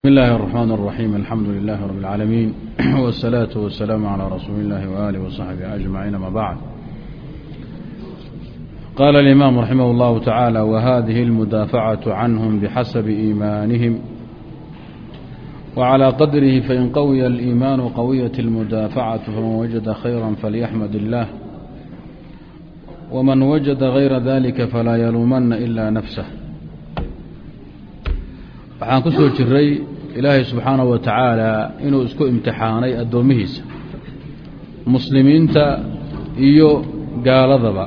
بسم الله الرحمن الرحيم الحمد لله رب العالمين والصلاة والسلام على رسول الله وآله وصحبه أجمعين ما بعد قال الإمام رحمه الله تعالى وهذه المدافعة عنهم بحسب إيمانهم وعلى قدره فإن قوي الإيمان قوية المدافعة فمن وجد خيرا فليحمد الله ومن وجد غير ذلك فلا يلومن إلا نفسه waxaan ku soo jiray ilaahay subxaanahu wa tacaala inuu isku imtixaanay addoommihiisa muslimiinta iyo gaaladaba.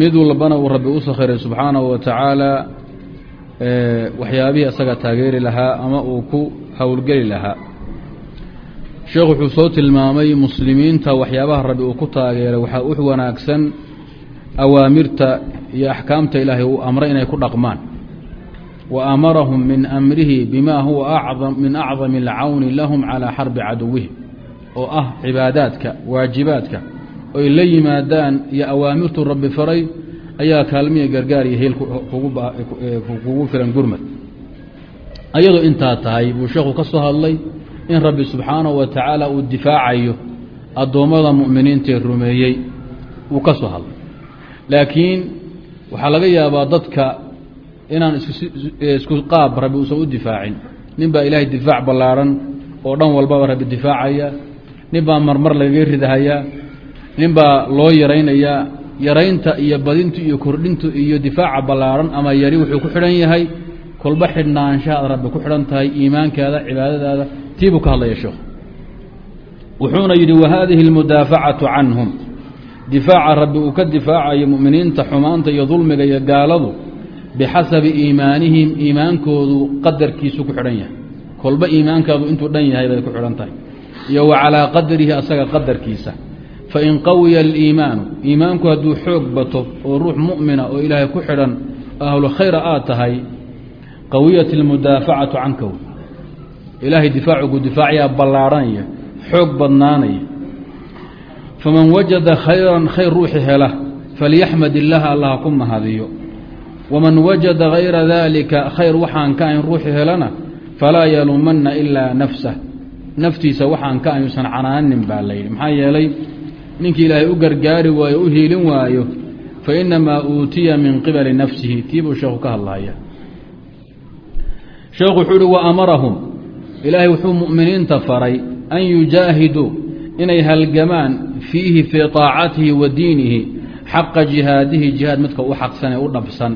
Mid walbana uu rabbi u sakhiray subxaanahu wa tacaala waxyaabihii isaga taageeri lahaa ama uu ku howlgeli lahaa. Sheekhu wuxuu soo tilmaamay muslimiinta waxyaabaha rabbi uu ku taageeray waxaa u wanaagsan awaamirta iyo axkaamta ilaahay uu amray inay ku dhaqmaan وأmرهم min أmrihi bma huwa min أcظم الcawni lahm calى xarbi caduwihim oo ah cibaadaadka waajibaadka oy la yimaadaan iyo awaamirtu rabbi faray ayaa kaalmiya gargaar iyo heel kugu filan gurmad ayadoo intaa tahay buu sheekhu ka soo hadlay in rabbi subxaanaه wa tacaala uu difaacayo addoommada mu'miniintae rumeeyey uu ka soo hadlay laakiin waxaa laga yaabaa dadka inaan isku qaab rabbi uusan u difaacin. Nin baa ilaahay difaac ballaaran oo dhan walbaba rabbi difaacaya. Nin baa marmar lagaga ridahayaa nin baa loo yaraynayaa yaraynta iyo badintu iyo kordhintu iyo difaaca ballaaran ama yari wuxuu ku xidhan yahay kolba xidhnaanshahaad rabbi ku xidhan tahay iimaankaada cibaadadaada tii buu ka hadlaya sheekhu wuxuuna yidhi wahadihi اlmudaafacatu canhum. Difaaca rabbi uu ka difaacayo mu'miniinta xumaanta iyo dulmiga iyo gaaladu bixasabi iimaanihim iimaankoodu qadarkiisu ku xidhan yahay kolba iimaankaadu intuu dhan yahay bay ku xidhan tahay iyo wa calaa qadrihi asaga qadarkiisa fain qawiya aliimaanu iimaanku hadduu xoog bato oo ruux mu'mina oo ilaahay ku xidhan ahlu khayra aad tahay qawiyat almudaafacatu canka w ilaahay difaacugu difaacayaa ballaadhanaya xoog badnaanaya faman wajada khayran khayr ruuxi hela falyaxmad illaaha allaha ku mahadiyo waman wajada gayra daalika khayr waxaan ka ayn ruuxi helana falaa yaluumanna ilaa nafsah naftiisa waxaan ka ayuusan canaanin baa layidhi maxaa yeelay ninkii ilaahay u gargaari waayo u hiilin waayo fa inamaa uutiya min qibali nafsihi tii buu sheekhu ka hadlaya sheekhu wuxuu uhi wa amarahum ilaahay wuxuu mu'miniinta faray an yujaahiduu inay halgamaan fiihi fii taacatihi wa diinihi xaqa jihaadihi jihaad midka u xaqsan ee u dhabsan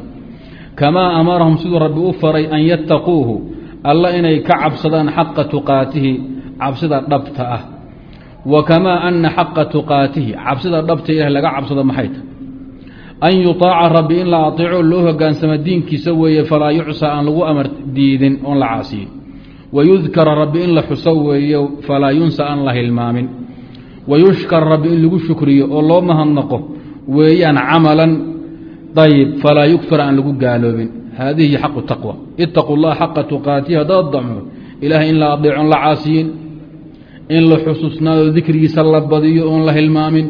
kamaa amarahum siduu rabbi u faray an yattaquuhu alla inay ka cabsadaan xaqa tuqaatihi cabsida dhabta ah. Wa kamaa ana xaqa tuqaatihi cabsida dhabta ilaah laga cabsado maxay tahy an yutaaca rabbi in la ateeco loo hogaansamo diinkiisa weeye falaa yucsa aan lagu amar diidin oon la caasiyin. Wayudkara rabbi in la xuso weeye falaa yunsa aan la hilmaamin. Wayushkar rabbi in lagu shukriyo oo loo mahadnaqo weeyaan camalan ayb falaa yugfar aan lagu gaaloobin haadihi xaqu taqwa itaqu llaha xaqa tuqaatihi haddaad dacmo ilaahay in la adeecon la caasiyin in la xusuusnaado dikrigiisa la badiyo oon la hilmaamin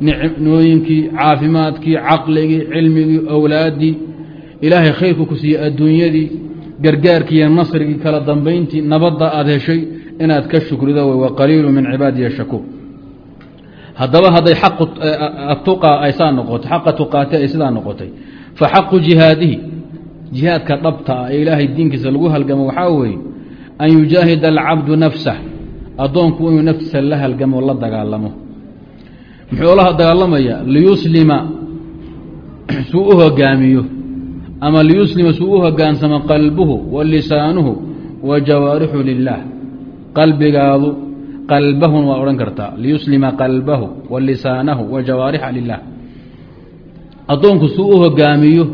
nicnooyinkii caafimaadkii caqligii cilmigii owlaaddii ilaahay khayrku ku siiyey adduunyadii gargaarkii iyo nasrigii kala dambayntii nabadda aad heshay inaad ka shukrido wey waqaliilu min cibaadiya haddaba hadday atuqa ay saa noqotay xaqa tuqaati ay sidaa noqotay. Fa xaqu jihaadihi jihaadka dhabta ah ee ilaahay diinkiisa lagu halgamo waxaa weeye an yujaahida alcabdu nafsah addoonku inuu naftiisa la halgamo la dagaalamo. Muxuu la dagaalamaya? Liyuslima suu u hogaamiyo ama liyuslima suu u hogaansamo qalbuhu wa lisaanuhu wa jawaarixu lilah qalbigaadu qalbahun waa odhan kartaa liyuslima qalbahu wa lisaanahu wa jawaarixa lilah addoonku suu u hogaamiyo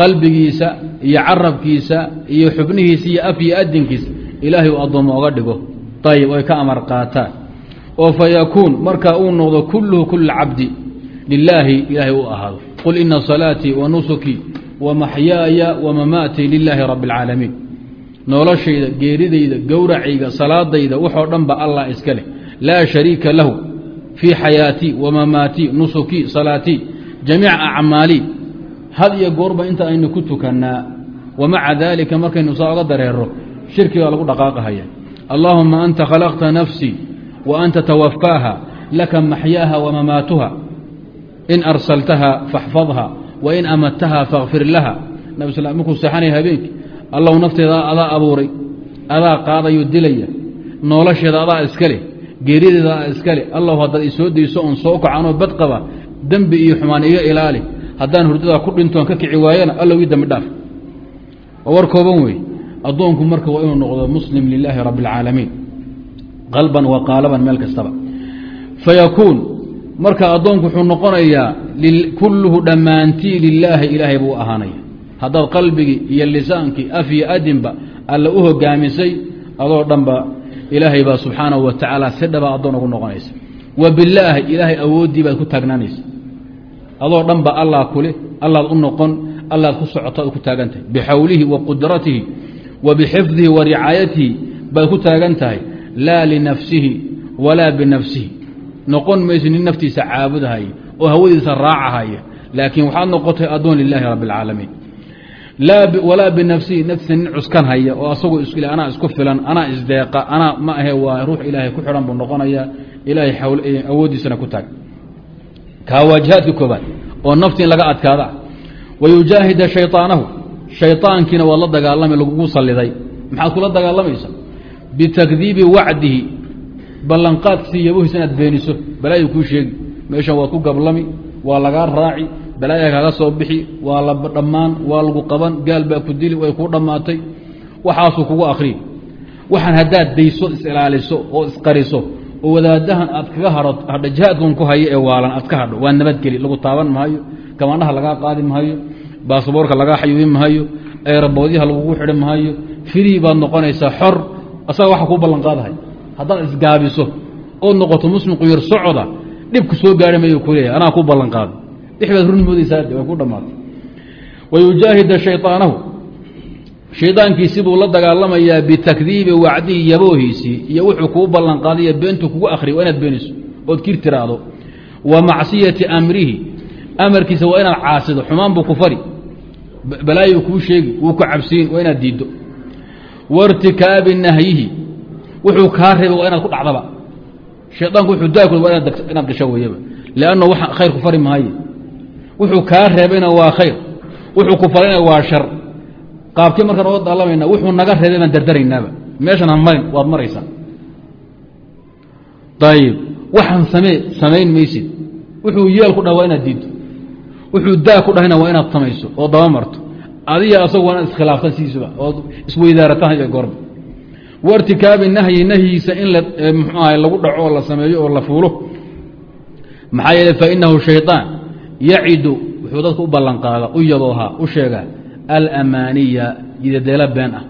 qalbigiisa iyo carabkiisa iyo xubnihiisa iyo af iyo adinkiisa ilaahay uu addoommo oga dhigo. Ayib oy ka amar qaataan. Oo fa yakuun markaa uu noqdo kulluhu kul cabdi lilaahi ilaahay u ahaado. Qul ina salaatii wa nusukii wa maxyaaya wa mamaatii lilaahi rabbi اlcaalamiin noloshayda geeridayda gowracayga salaadayda waxoo dhan ba allah iska leh. Laa shariika lahu fii xayaatii wa mamaatii nusukii salaatii jamiica acmaalii had iyo goorba inta aynu ku tukannaa wamaca daalika markaynu saa oga dareero shirkigaa lagu dhaqaaqahaya allaahuma anta khalaqta nafsii wa anta tawafaaha laka maxyaaha wamamaatuha in arsaltaha faxfadha wa in amadtaha fakfir laha. Nabi sl markuu seexanaya habeenkii allahu nafteeda adaa abuuray adaa qaadayo dilaya nolosheeda adaa iskale geerideeda adaa iskale allahu haddaad isoo dayso oon soo kacanoo bad qaba dembi iyo xumaan iga ilaali. Haddaan hurdadaa ku dhintoon ka kici waayana allow ii dambi dhaaf. Waa war kooban wey addoonku marka waa inuu noqdo muslim lilaahi rabbi اlcaalamiin qalban wa qaalaban meel kastaba. Fayakuun marka addoonku wuxuu noqonayaa kulluhu dhammaantii lilaahi ilaahay buu ahaanaya haddaad qalbigii iyo lisaankii af iyo adinba alla u hogaamisay adoo dhanba ilaahay baa subxaanahu wa tacaala si dhaba addoon ugu noqonaysa. Wa bilaahi ilaahay awooddii baad ku taagnaanaysa. Adoo dhanba allah kule allaad u noqon allaad ku socotaad ku taagan tahay bixawlihi wa qudratihi wa bixifdihi wa ricaayatihi baad ku taagan tahay laa linafsihi walaa binafsihi noqon mayso nin naftiisa caabudahaya oo hawadiisa raacahaya laakiin waxaad noqotay addoon lilaahi rabbi اlcaalamiin walaa binafsihi naftiisa nin cuskan haya oo asagoo anaa isku filan anaa isdeeqa anaa ma ahe waa ruux ilaahay ku xidhan buu noqonayaa ilaahay awooddiisana ku taag. Kaa waa jihaadka koobaad oo nafti in laga adkaada wayujaahida shayطaanahu shayطaankiina waad la dagaalamay lagugu saliday maxaad kula dagaalamaysa bitakdiibi wacdihi ballanqaadkiisi yabohiisa inaad beeniso balaayu kuu sheegi meeshan waad ku gablami waa lagaa raaci balaaya kaga soo bixi waa la dhammaan waa lagu qaban gaal baa ku dili way kuu dhammaatay waxaasuu kugu akriyi waxaan haddaad dayso is-ilaaliso oo isqariso oo wadaadahan aad kaga hadho jihaadkan ku hayo ee waalan aad ka hadho waa nabadgeli lagu taaban maayo gabandhaha lagaa qaadi maayo baasaboorka lagaa xayuubin maayo eeraboodyaha lagugu xidhi maayo firii baad noqonaysaa xor asaga waxa kuu ballan qaadahay. Haddaad isgaabiso ood noqoto muslim quyar socoda dhibku soo gaari mayo kuleeyahay anaa ku ballan dhixbaad run moodaysaa way ku dhammaatay. Wayujaahida shayطaanahu shaydaankiisi buu la dagaalamayaa bitakdiibi wacdihi yaboohiisii iyo wuxuu kuu ballan qaadaya beentuu kugu akhriya waa inaad beeniso ood kir tiraahdo. Wa macsiyati amrihi. Amarkiisa waa inaad caasido xumaan buu ku fari. Balaayu kuu sheegi wuu ku cabsiin waa inaad diiddo. Wairtikaabi nahyihi. Wuxuu kaa reebay waa inaad ku dhacdaba. Shaydaanku wuxuu wa wuxuu kaa reebayna waa khayr wuxuu ku farayna waa shar. Qaabkii markaan oga daallamayna wuxuu naga reebay baan dardaraynaaba. Meeshan ha marin waad maraysaa ayib waxaan samee samayn maysid. Wuxuu yeel ku dhaha waa inaad diiddo wuxuu daa ku dhahayna waa inaad samayso oo daba marto. Adiga asagu waa inaad iskhilaaftan sidiisuba ood isweydaarataan iyo goorba wairtikaabi nahyi nahyigiisa in mxuu ahay lagu dhaco oo la sameeyo oo la fuulo. Maxaa yeele fainahu shayطaan yacidu wuxuu dadka u ballan qaada u yaboohaa u sheegaa alamaaniya yidadeelo been ah.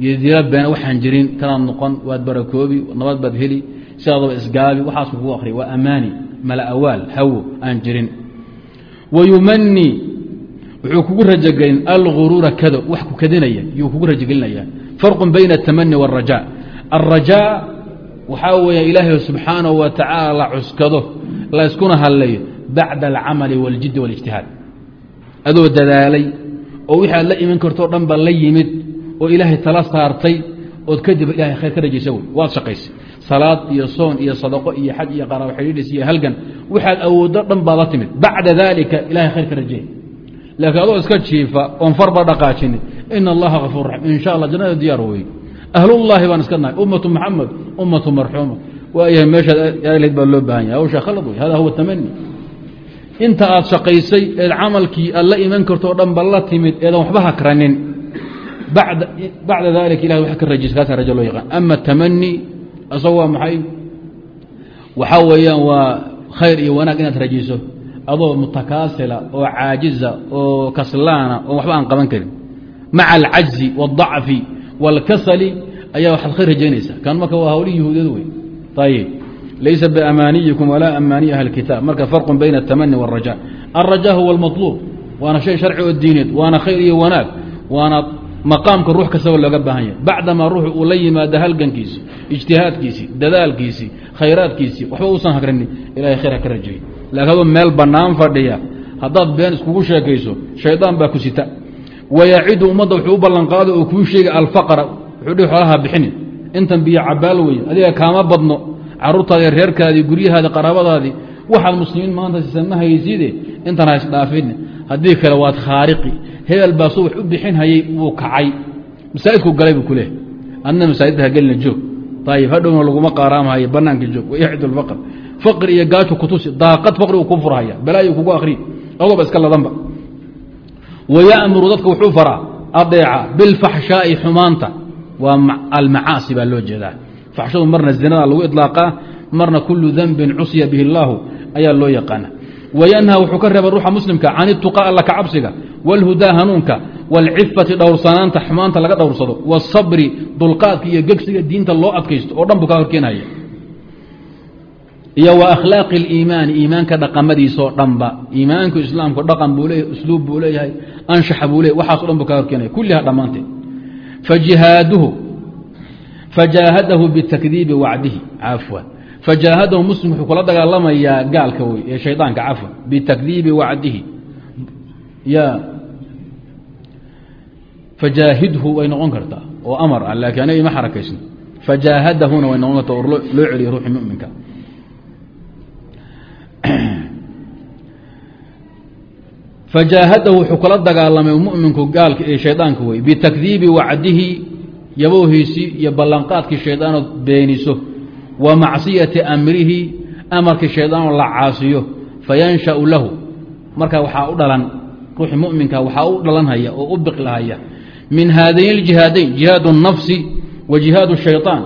Yidadeelo been waxaan jirin kanaad noqon waad barakoobi nabad baad heli sidaadaba isgaabi waxaasu kugu akriya waa amaani mala awaal hawo aan jirin. Wayumanii wuxuu kugu rajogelin alguruura kado wax ku kadinaya yuu kugu rajogelinaya farqu bayna atamani wاraja alrajaa waxaa weeya ilaahay subxaanahu wa tacaala la cuskado layskuna hadlayo bacda alcamali waاljiddi waاlijtihaad adoo dadaalay oo wixii aad la iman kartoo dhan ba la yimid oo ilaahay tala saartay ood kadib ilahay khayr ka rajaysa wey waad shaqaysay. Salaad iyo soon iyo sadaqo iyo xaj iyo qaraabo xidhiidhis iyo halgan waxaad awooddo dhan baad la timid. Bacda daalika ilahay khayr ka rajay laakiin adoo iska jiifa oon farba dhaqaajini ina allaha kafuur raxim in sha allah jannada diyaar wey ahlullaahi baan iska nahay. Ummatu maxamed ummatu marxuuma. Waayahay meeshaad baa loo baahan yahay. Hada huwa tamani inta aad shaqaysay eed camalkii aad la iman karto o dhan ba la timid eedan waxba hakranin bacda dalika ilahay wa ka rajaysa kaasa rajo loo yaqaan. Ama tamani asago waa maxay? Waxaa weeyaan waa khayr iyo wanaag inaad rajayso adoo mutakaasila oo caajiza oo kaslaana oo waxba aan qaban karin. Maca alcajzi waاdacfi wاlkasali ayaa waxaad khayr rajaynaysa kan marka waa hawli yahuudiyad wey ayib laysa biamaniyikum walaa amaaniy ahli kitaab marka farqun bayna atamani wاraja alraja huwa almaطluub waana shay sharci oo diineed waana khayr iyo wanaag waana maqaamka ruux kastaba looga baahan yahay bacdamaa ruux uu la yimaado halgankiisi ijtihaadkiisii dadaalkiisii khayraadkiisii waxba uusan hagranin ilahay khayr ha ka rajay laakiin adu meel bannaan fadhiya haddaad been iskugu sheekayso shaydaan baa ku sita wayacidu ummadda wuxuu u ballanqaado oo kuu sheegay alfaqra wuxuu dhihi xoolaha badno caruurtaadi reerkaadii guryahaadi qaraabadaadii waxaad muslimiin maanta siisa ma hayside intan hays dhaafin. Haddii kale waad khaariqi. Hebel baa su wax u bixin hayay wuu kacay. Masaajidku galay buu kuleehay adna masaajidda hagelina joog. Ayib hadhowna laguma qaaraamhayo banaanka joog. Wayacid lfaqr faqri iyo gaajo kutusi daaqad faqrigu ku furhaya balaayo kugu akri adoba iska ladanba. Wayamuru dadka wuxuu faraa adeeca bilfaxshaai xumaanta. Waa almacaasi baa loo jeedaa faxshadu marna zinada lagu iطlaaqaa marna kulu danbin cusya bihi اllaahu ayaa loo yaqaana wayanha wuxuu ka reeba ruuxa muslimka can ituqa alla ka cabsiga wاlhudaa hanuunka wاlcifati dhowrsanaanta xumaanta laga dhowrsado wاsabri dulqaadka iyo gegsiga diinta loo adkaysto oo dhan buu kaa horkeenaya iyo wa akhlaaqi اliimaani iimaanka dhaqamadiisoo dhanba iimaanku islaamku dhaqan buu leeyahay usluub buu leeyahay anshaxa buu leeyahy waxaaso dhan buu kaa horkeenaya kulliha dhammaanteed fajihaaduhu fajaahadahu bitakdiibi wacdihi cafwan fajaahadahu muslim wuxuu kula dagaalamayaa gaalka wey ee shaydaanka cafwan bitakdiibi wacdihi ya fajaahidhu way noqon kartaa oo amar ah laakiin aniga ima xarakaysan fajaahadahuna way noqon kartaa or loo celiyo ruuxi muminka fajaahadahu wuxuu kula dagaalamay muminku gaalka ee shaydaanka wey wacdihi yaboohiisii iyo ballanqaadkii shaydaanood beeniso wa macsiyati amrihi amarkii shaydaanoo la caasiyo fayanshau lahu marka waxaa u dhalan ruuxi muminka waxaa u dhalanhaya oo u biqlahaya min haadayn اljihaadayn jihaad الnafsi wa jihaad الshayطaan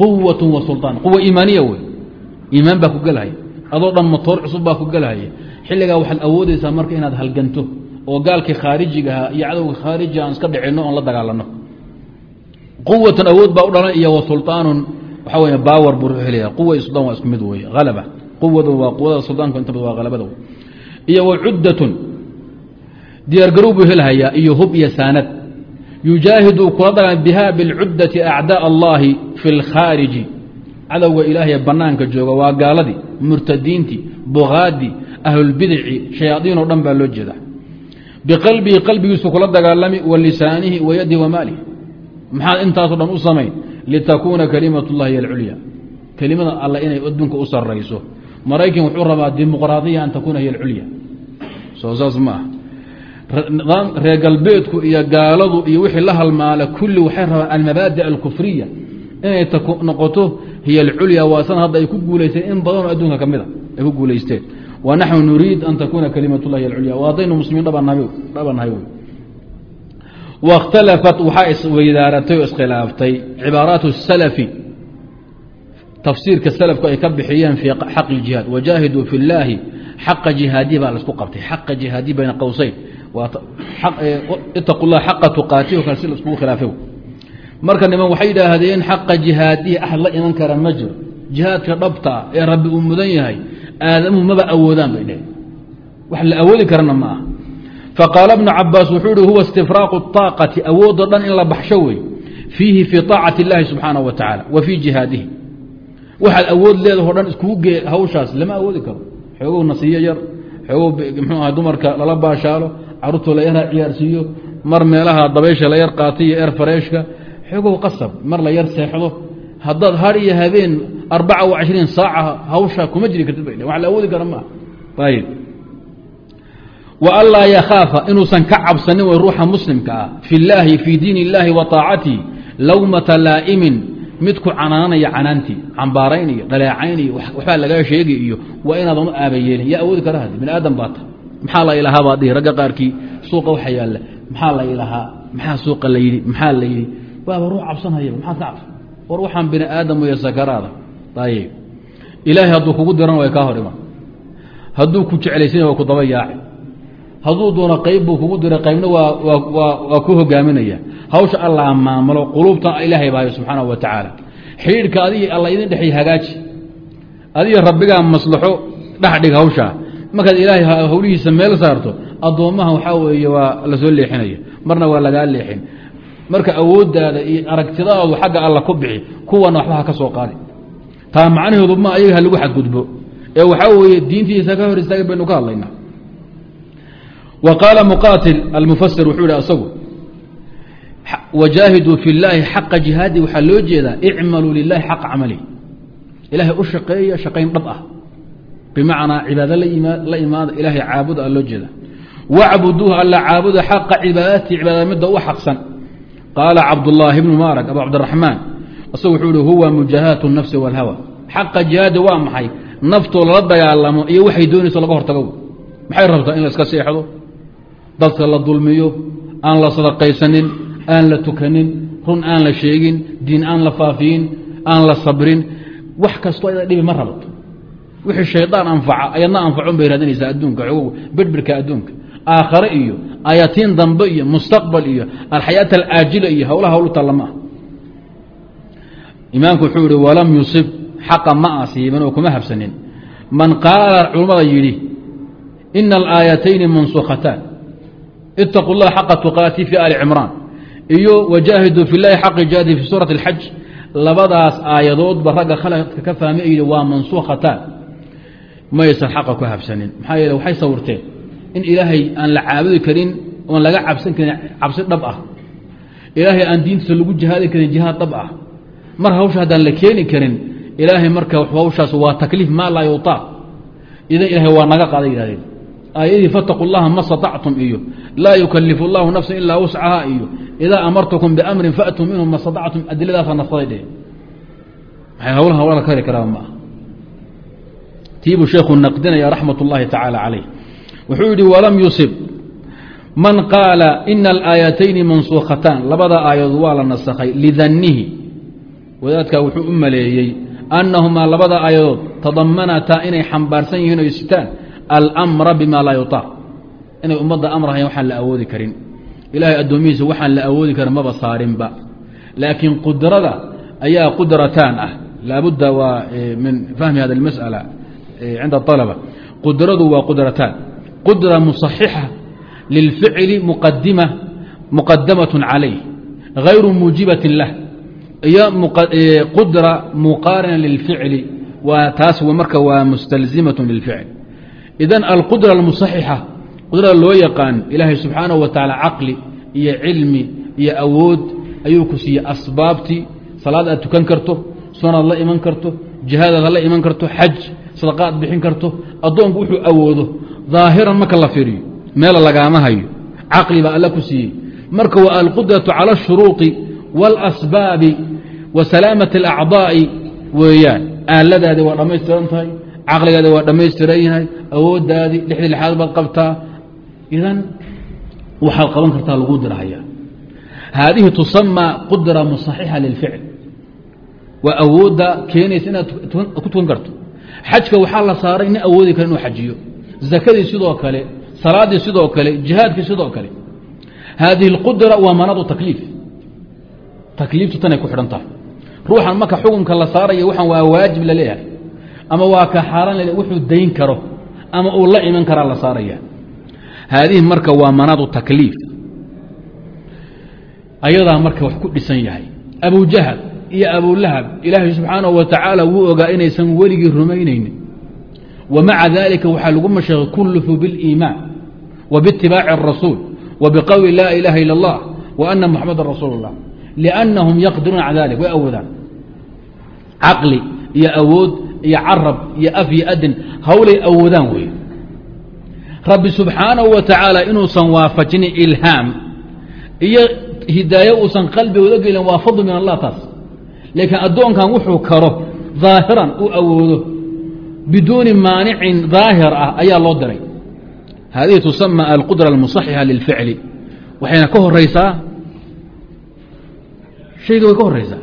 quwaة wa sulطaan quwa iimaaniya wey iimaan baa ku gelhaya adoo dhan matoor cusub baa ku gelhaya xilligaa waxaad awoodaysaa marka inaad halganto oo gaalkii khaarijigaha iyo cadowga khaarijiga aan iska dhicinno oon la dagaalano quwatan awood baa u dhalan iyo wasulaan waxaa wey baawer buu helaya quwa iyo suldaan waa isku mid weye halaba quwadu waa quwada suldaanku inta bad waa halabada wey iyo wacuddatun diyaargarow buu helhayaa iyo hub iyo saanad. Yujaahiduu kula dhagan biha bilcuddati acdaa allaahi fi اlkhaariji cadowga ilaahye banaanka jooga waa gaaladii murtadiintii bukaadii ahlulbidici shayaadiin oo dhan baa loo jeeda maxaad intaaso dhan u samayn litakuuna kalimat اllahi alculya kelimada alla inay adduunka u sarayso maraykan wuxuu rabaa dimuqraadiya an takuuna hiy alculya soo saas ma ah reer galbeedku iyo gaaladu iyo wixii la halmaala kulli waxay rabaan almabaadi alkufriya. Inay noqoto hiy alculya waa hadda ay ku guulaysteen in badanoo adduunka ka mida ay ku guulaysteen. Wa naxnu nuriid an takuuna kalimat llahi alculya waa haddaynu muslimiin dhabannahay waاkhtalafat waxaa isweydaaratay oo iskhilaaftay cibaaraat الsalafi tafsiirka salafku ay ka bixiyeen fii xaqi اjihaad wajaahiduu fi اllaahi xaqa jihaadihi baa laisku qabtay xaqa jihaadihi bayna qowseyn itaqu lah xaqa tuqaatihi kale si laiskugu khilaafay marka niman waxay yidhaahdeen xaqa jihaadihi axad la iman kara ma jiro jihaadka dhabtaa ee rabbi uu mudan yahay aadamuhu maba awoodaan bay dheheen wax la awoodi karana ma aha faqaala bnu cabaas wuxuu ihi huwa istifraaqu طaaqati awoodoo dhan in la baxsho wey fiihi fii طaacati اllahi subxaanaه wa tacaala wa fii jihaadihi waxaad awood leedaho dhan iskugu gee hawshaas lama awoodi karo xoogow nasiyo yar xoogow mxuu aha dumarka lala baashaalo caruurtoo la yar ciyaarsiiyo mar meelaha dabaysha la yar qaatay iyo er fareeshka xoogow qasab mar la yar seexdo haddaad har iyo habeen arbaca wa cishriin saaca hawsha kuma jiri kartid bay wax la awoodi kara maaha ayib wa anlaa yakhaafa inuusan ka cabsanin way ruuxa muslimka ah. Fi illaahi fii diin illaahi wa طaacatihi lawmata laa'imin midku canaanaya canaantii cambaarayniyo dhaleecayniyo waxbaa lagaa sheegi iyo waa inaadan u aabayeelin yaa awoodi kara hadi bini aadam baa maxaa la ilahaa baa dhihi ragga qaarkii suuqa waxa yaalla. Maxaa la ilahaa maxaa suuqa la yidhi maxaa la yidhi? Waaba ruux cabsanaya maxaad ka cabsan? War waxaan bini aadam iyo sakaraada ayib ilaahay hadduu kugu diran way kaa hor iman. Hadduu ku jeclaysanya waa ku daba yaaci hadduu doono qayb buu kugu diray qaybna waa ku hogaaminaya. Hawsha allaa maamulo quluubtan ilaahay baayo subxaanahu wa tacaala. Xidhiidhka adig alla idin dhexay hagaaji. Adiga rabbigaa maslaxo dhexdhig hawshaa markaad ilaahay hawlihiisa meel saarto addoommaha waxaa weeye waa la soo leexinaya. Marna waa lagaa leexin. Marka awooddaada iyo aragtidaadu xagga alla ku bixi kuwana waxba ha ka soo qaadi. Taa macnaheedu ma ayaga ha lagu xadgudbo. Ee waxaa weeye diintiisa ka hor istaagay baynu ka hadlaynaa qaala muqaatil almufasir wuxuu yihi asagu wajaahiduu fi اllaahi xaqa jihaadi. Waxaa loo jeedaa icmaluu lilahi xaqa camali. Ilaahay u shaqeeya shaqayn dhab ah. Bimacnaa cibaado la imaada ilaahay caabuda a loo jeeda wacbuduuh alla caabuda xaqa cibaadati cibaadada midda u xaqsan. Qaala cabdulaahi bnu maarak abu cabdiraxmaan. Isagu wuxuu ihi huwa mujaahadatu nafsi wاlhawa xaqa jihaadi waa maxay? Naftoo lala dagaalamo iyo waxay doonayso laga hortago. Maxay rabtaa in la iska seexdo dadka la dulmiyo aan la sadaqaysanin aan la tukanin run aan la sheegin diin aan la faafiyin aan la sabrin wax kastoo ayada dhibi ma rabato wixii shaydaan anfaca ayadna anfacun bay raadinaysaa adduunka ogow adduunka. Aakhare iyo ayatiin dambe iyo mustaqbal iyo alxayaat alaajila iyo howlaha hawlu tallama ah imaamku wuxuu yihi walam yusib xaqa ma asiiban oo kuma habsanin. Man qaala culummada yidhi ina alaayatayni mansukhataan itaqu اllaha xaqa tuqaati fii ali cimraan. Iyo wajaahiduu fi llahi xaqi jaadi fii suurati اlxaj labadaas aayadoodba ragga khalqka ka fahmay ay waa mansuukhataan maysan xaqa ku habsanin. Maxaa yeele waxay sawirteen in ilaahay aan la caabudi karin oon laga cabsan karin cabsi dhab ah. Ilaahay aan diintiisa lagu jihaadi karin jihaad dhab ah. Mar hawsha haddaan la keeni karin ilaahay marka hawshaas waa takliif maa laa yutaa idan ilahay waa naga qaaday yidhahdeen aayadii fataquu llaha ma staactum iyo laa yukalifu اllahu nafsan ilaa wuscaha iyo idaa amartakum biamrin faatuu minhu ma staactum adiladaasa nasaday dhe maay hawlaha walaal kari karaa ma ah tiibuu sheekhu naqdinaya raxmat اllahi tacaala calayh. Wuxuu yidhi walam yusib man qaala ina alaayaatayni mansuukhataan labada aayadood waa la nasakhay lidanihi wadaadkaa wuxuu u maleeyey annahumaa labada aayadood tadamanataa inay xambaarsan yihiin oy sitaan almra bima laa yuطaaq inay ummadda amrahayan waxaan la awoodi karin ilahay addoomihiisa waxaan la awoodi karin maba saarinba laakiin qudrada ayaa qudrataan ah laabudda waa min fahmi hada اlmasأala cinda الطalaba qudradu waa qudrataan qudra muصaxixa lilficli muqadima muqadamaة calayh غayru muujibaةi lah iyo qudra muqaarina lilficli waa taas marka waa mustalzimaة lilficl idan alqudra almusaxixa qudrada loo yaqaan ilaahay subxaanahu wa tacaala caqli iyo cilmi iyo awood ayuu ku siiyey asbaabtii salaad aad tukan karto sunaad la iman karto jihaadaad la iman karto xaj sadaqaad bixin karto addoonku wuxuu awoodo daahiran marka la firiyo meela lagaama hayo. Caqli baa alla ku siiyey. Marka waa alqudratu cala ashuruuqi waalasbaabi wa salaamati alacdaa'i weeyaan aaladaadi waa dhammaystiran tahay caqligaadi waa dhammaystiran yahay awooddaadii lixdii lixaad baad qabtaa idan waxaad qaban kartaa lagu dirahaya haadihi tusamaa qudra muصaxixa lilficl. Waa awoodda keenaysa inaad ku tukan karto. Xajka waxaa la saaray nin awoodi kara inuu xajiyo. Zakadii sidoo kale salaaddii sidoo kale jihaadkii sidoo kale. Haadihi اlqudra waa manaadu takliif. Takliiftu tanay ku xidhan tahay. Ruuxan marka xukunka la saaraya waxaan waa waajib la leeyahay ama waa ka xaaraan lale wuxuu dayn karo ama uu la iman karaa la saaraya haadihi marka waa manaadu takliif ayadaa marka wax ku dhisan yahay abujahal iyo abulahab ilaahay subxaanahu wa tacaala wuu ogaa inaysan weligii rumaynaynin wa maca dalika waxaa lagu masheekay kullufu biliimaan wa biitibaaci الrasuul wa biqowli laa ilaaha ila اllah wa ana muxamadan rasuul اllah liannahum yaqdiruuna cala dalik way awoodaan caqli iyo awood iyo carab iyo af iyo adin hawlay awoodaan wey rabbi subxaanahu wa tacaala inuusan waafajinin ilhaam iyo hidaaye uusan qalbigooda gelin waa fadl min allah taas. Laakiin addoonkan wuxuu karo daahiran u awoodo biduuni maanicin daahir ah ayaa loo diray hadihi tusama alqudra almusaxixa lilficli. Waxayna ka horeysaa shayga way ka horeysaa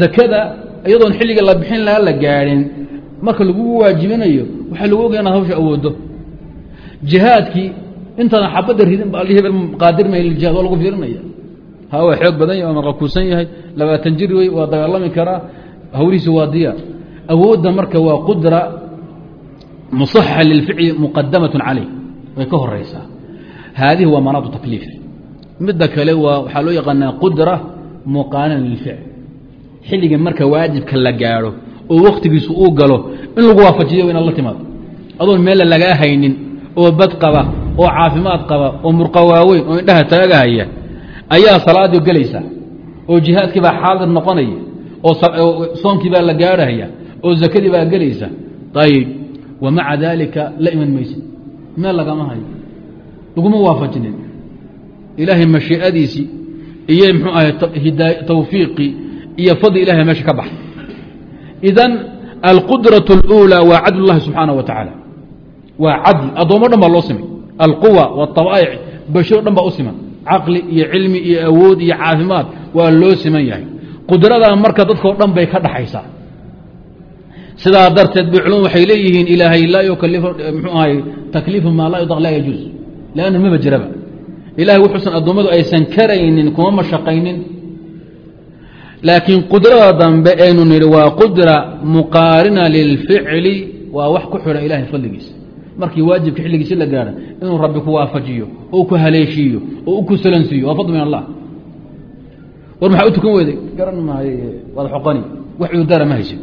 zakada iyadoon xilliga la bixin lahaa la gaadhin. Marka lagugu waajibinayo waxaa lagu ogaya inaad hawsha awoodo. Jihaadkii intaadan xabadda ridin ba hebel qaadirmay lijihaad waa lagu fiirinaya. Ha waa xoog badan yahy waa marqakuusan yahay labaatan jir wey waa dagaalami karaa hawlihiisi waa diyaar. Awoodda marka waa qudra musaxixa lilficli muqadamat calayh way ka horeysaa haadihi waa manaadu takliif. Midda kale waa waxaa loo yaqaanaa qudra muqaanana lilficl xilligii marka waajibka la gaadho oo waktigiisu uu galo in lagu waafajiyo inaad la timaado. Adoon meella lagaa haynin oo bad qaba oo caafimaad qaba oo murqa waaweyn oo indhaha taagahaya ayaa salaadii gelaysaa oo jihaadkii baa xaadir noqonaya oo soonkii baa la gaarhaya oo zakadii baa gelaysa. Ayib wa maca daalika la iman maysid. Meel lagama hayo laguma waafajinin. Ilaahay mashiiadiisii iyo mxuu ahay tawfiiqii iyo fadli ilahay meesha ka baxay idan alqudraة اlأulى waa cadl اllahi subxaanaه wa tacaala waa cadl addoommo dhan baa loo simay alquwa wاطabaa'ic bashiro dhan baa u siman caqli iyo cilmi iyo awood iyo caafimaad waa loo siman yahay qudradaa marka dadkao dhan bay ka dhaxaysaa sidaa darteed bay culum waxay leeyihiin ilaahay laa yukalif mxuu ahay takliifu maa laa yudaq laa yajuuz lanna maba jiraba ilahay wuxuusan addoommadu aysan karaynin kuma mashaqaynin laakiin qudrada dambe aynu nidhi waa qudra muqaarina lilficli. Waa wax ku xidhan ilahay fadligiisa. Markii waajibka xilligiisi la gaadha inuu rabbi ku waafajiyo oo ku haleeshiiyo oo u ku salansiiyo. Waa fadl min allah. War maxaa u tukan weyday garan maayo waad xoqani. Wax cudara ma haysid.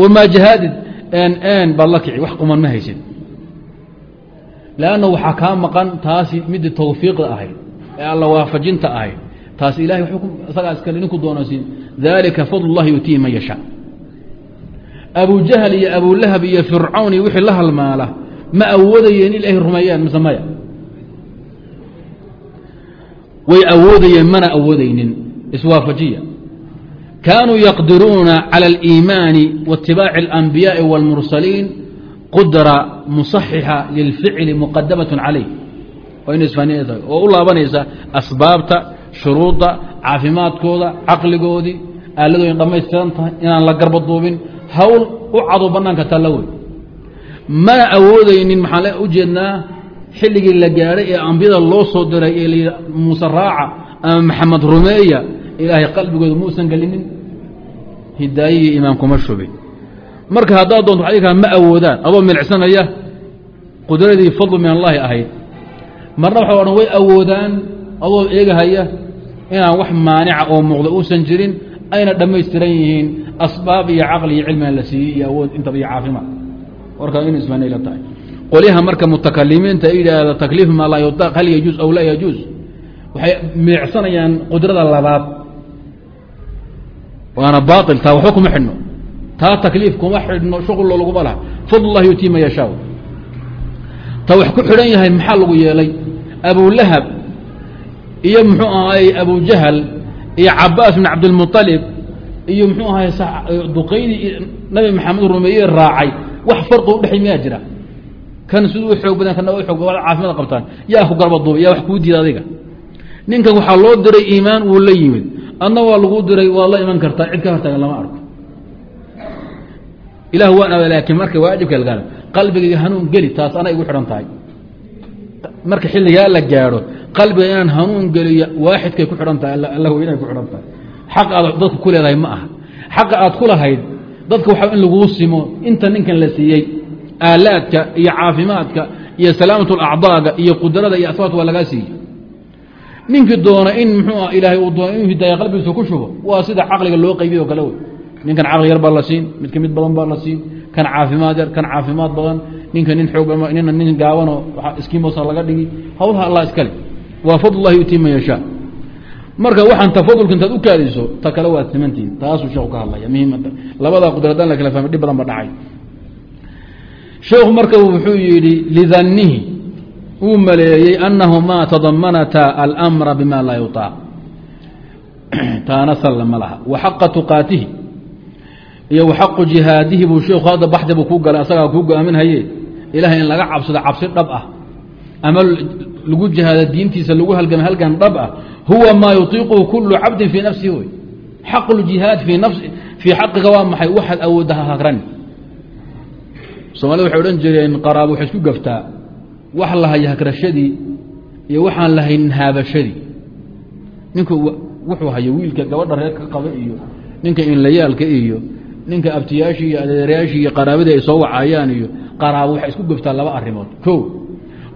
Wamaa jihaadid n n baad la kici wax quman ma haysid. Lanna waxaa kaa maqan taasi midii tawfiiqda ahayd ee alla waafajinta ahayd taas ilahay isagaa iskale ninku doonasiin dalika fadl اllahi yutiihi man yashaa abujahl iyo abulahab iyo fircawn iyo wixii la halmaala ma awoodayeen in ilahay rumeeyaan mise maya way awoodayeen mana awoodaynin iswaafajiya kaanuu yaqdiruuna calى اliimaani waاtibaaci اlanbiyaaءi wاlmursaliin qudra musaxixa lilficli muqadamaة calayh oo u laabanaysa asbaabta shuruudda caafimaadkooda caqligoodii aaladooyin dhammaystiran tahay inaan la garba duubin hawl u cado banaanka talla wey. Mana awoodaynin maxaan u jeednaa xilligii la gaadhay ee ambiyada loo soo diray ee layidhi muuse raaca ama maxamed rumeeya ilaahay qalbigooda muusan gelinin? Hidaayihii imaan kuma shubin. Marka haddaad doonto waxaa ma awoodaan adoo milicsanaya qudradii fadlu min allaahi ahayd. Marna waxa odhan way awoodaan adoo eegahaya inaan wax maanica oo muuqda uusan jirin ayna dhammaystiran yihiin asbaab iyo caqli iyo cilmigan la siiyey iyo awood intaba iyo caafimaad. Warkaa in ismaanayla tahay. Qolyaha marka mutakalimiinta yidhaahda takliif maa laa yutaaq hal yajuuz aw laa yajuuz waxay milicsanayaan qudrada labaad. Waana baail taa waxba kuma xidhno. Taa takliif kuma xidhno shuqlo laguma laha fadlullahi yutii ma yashaa ta wax ku xidhan yahay maxaa lagu yeelay? Abulahab iyo muxuu ahaay abujahal iyo cabaas bin cabdilmualib iyo muxuu ahaay duqaydii nabi maxamed rumeeye raacay. Wax farqi udhexay miyaa jira? Kan siduu u xoog badan kana badan caafimaad qabtaan. Yaa ku garbaduubay yaa wax kuu diida adiga. Ninkan waxaa loo diray iimaan wuu la yimid. Adna waa lagu diray waa la iman kartaa cid ka hortaagan lama arko. Ilah waan aba laakiin marka waajibka la gaaro. Qalbigaiga hanuun geli taas ana igu xidhan tahay. Marka xilligaa la gaadho qalbiga inaan hanuun geliyo waaxidkay ku xidhan tahay alla weynay ku xidhan tahay. Xaq aad dadka ku leedahay ma aha. Xaqa aad ku lahayd dadka waxaa in laguu simo inta ninkan la siiyey aalaadka iyo caafimaadka iyo salaamatu alacdaaga iyo qudrada iyo asbaabta waa lagaa siiyey. Ninkii doona in muxuu ilaahay uu doona inuu hidaaya qalbigiisa ku shubo waa sida caqliga loo qaybiy o kale wey. Ninkan caqli yar baa la siin midka mid badan baa la siin kan caafimaad yar kan caafimaad badan ninka nin xoog nin gaabanoo iskiimosa laga dhigi hawlaha allah iskale waa fadlullahi yutii man yashaa. Marka waxaan tafadulka intaad u kaadiso ta kale waad simantihin taasuu sheeku ka hadlaya muhiimada labadaa qudradaan la kala fahmay dhib badan ba dhacay. Sheekhu marka wuxuu yidhi lidanihi uu maleeyey annahumaa tadamanata almra bima laa yuطaaq taana salla ma laha wa xaqa tuqaatihi iyo wa xaqu jihaadihi buu sheekhu hadda baxdi buu kuu galay asagaa kuu go'aaminhaye ilahay in laga cabsado cabsi dhab ah. Ama lagu jihaado diintiisa lagu halgama halgan dhab ah huwa maa yutiiquhu kulu cabdin fii nafsihi wey xaqu ljihaad fii xaqiga waa maxay? Waxaad awoodda ha hagran soomaalida waxay odhan jireen qaraabo waxay isku gaftaa. Wax lahay hagrashadii iyo waxaan lahayn haabashadii. Ninku wuxuu hayo wiilka gabadha reer ka qaba iyo ninka inlayaalka iyo ninka abtiyaashii iyo adeerayaashii iyo qaraabadii ay soo wacayaan iyo qaraabo waxay isku gaftaa laba arrimood. Ko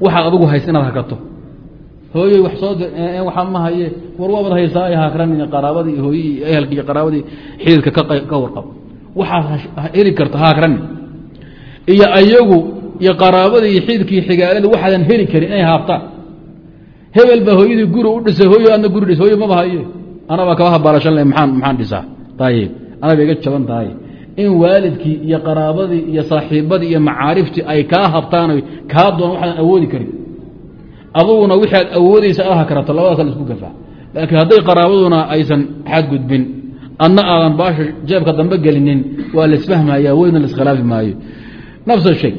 waxaad adigu haysa inaad hakato hooyey wax soo waxaa ma haye war waabad haysaa hakran qaraabadii iyo hooyii iyo ehelka iyo qaraabadii xididka ka warqab. Waxaad heli karta haakran iyo ayagu iyo qaraabadii iyo xididkii xigaalada waxaadan heli karin inay haabtaan hebel baa hooyadii guri u dhisay hooyo aadna guri dhis hooyo maba haye. Anaba kabaha baalashan le maan maxaan dhisaa? Ayib anaba iga jaban tahay in waalidkii iyo qaraabadii iyo saaxiibadii iyo macaariftii ay kaa habtaan kaa doon waxaadan awoodi karin. Aduguna wixi aad awoodaysa aha karato labadaas la isku gafaa laakiin hadday qaraabaduna aysan xadgudbin adna aadan baasha jeebka dambe gelinin waa laisfahmaya weyna laiskhilaafi maayo. Nafsa shay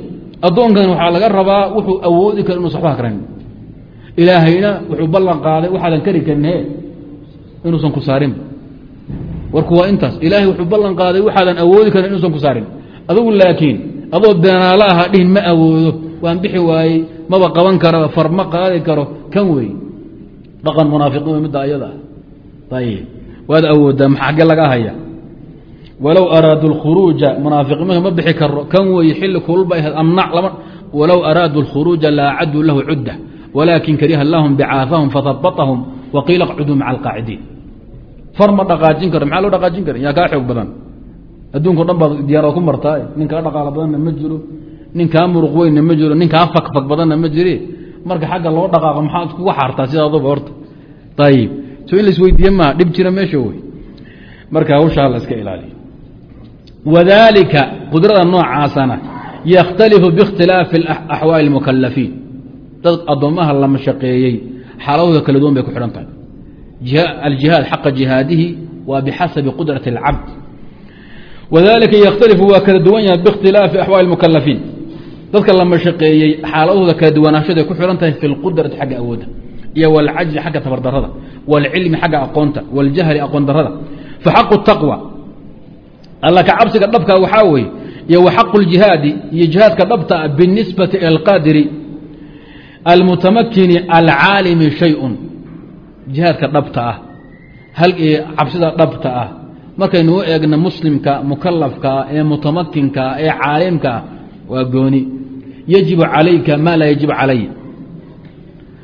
addoonkan waxaa laga rabaa wuxuu awoodi karo inuusan waxba hakranin ilaahayna wuxuu ballan qaaday waxaadan kari karinhe inuusan ku saarin warku waa intaas. Ilaahay wuxuu ballan qaaday waxaadan awoodi karin inuusan ku saarin. Adugu laakiin adoo beenaalo aha dhihin ma awoodo. Waan bixi waayey maba qaban karaba far ma qaadi karo. Kan wey dhaqan munaafiqiin midda ayada. Ah ayib waad awoodaa ma xagge laga haya walow araadu اkhuruuja munaafiqiinka ma bixi karo kan wey xilli kululba ahayd amnac lama walow araaduu اlkhuruuja la acaduu lahu cudda. Walaakin kariha lahum bicaafahum fahabatahum waqiila qcuduu maca alqaacidiin far ma dhaqaajin karo maxaa loo dhaqaajin kara yaa kaa xoog badan. Adduunko dhan baad diyaarada ku martaa nin kaa dhaqaalo badanna ma jiro. Nin kaa muruq weynna ma jiro. Nin kaa fakfak badanna ma jire marka xagga loo dhaqaaqo maxaad kuga xaartaa sidaaduba horta. Ayib so in laisweydiiye maa dhib jira meesha wey. Marka hawshaa la iska ilaaliyo. Wadalika qudrada noocaasana yakhtalifu biikhtilaafi axwaali اlmukalafiin dad addoommaha la mashaqeeyey xaaladooda kala duwan bay ku xidhan tahay aljihaad xaqa jihaadihi waa bixasabi qudrati اlcabd wadalika yakhtalifu waa kala duwan yahay biikhtilaafi axwaali اlmukalafiin dadka la mashaqeeyey xaaladooda kala duwanaashaday ku xidhan tahay fi lqudrati xagga awoodda iyo wاlcajzi xagga tabardarada wاlcilmi xagga aqoonta wاljahli aqoon darada faxaqu الtaqwى alla ka cabsiga dhabka waxaa weeye iyo waxaqu اljihaadi iyo jihaadka dhabta ah binisbati ilى اlqaadiri almutamakini alcaalimi shayءun jihaadka dhabta ah cabsida dhabta ah. Markaynu u eegna muslimka mukalafkaa ee mutamakinkaa ee caalimkaa waa gooni. Yajibu calayka maa laa yajibu calay.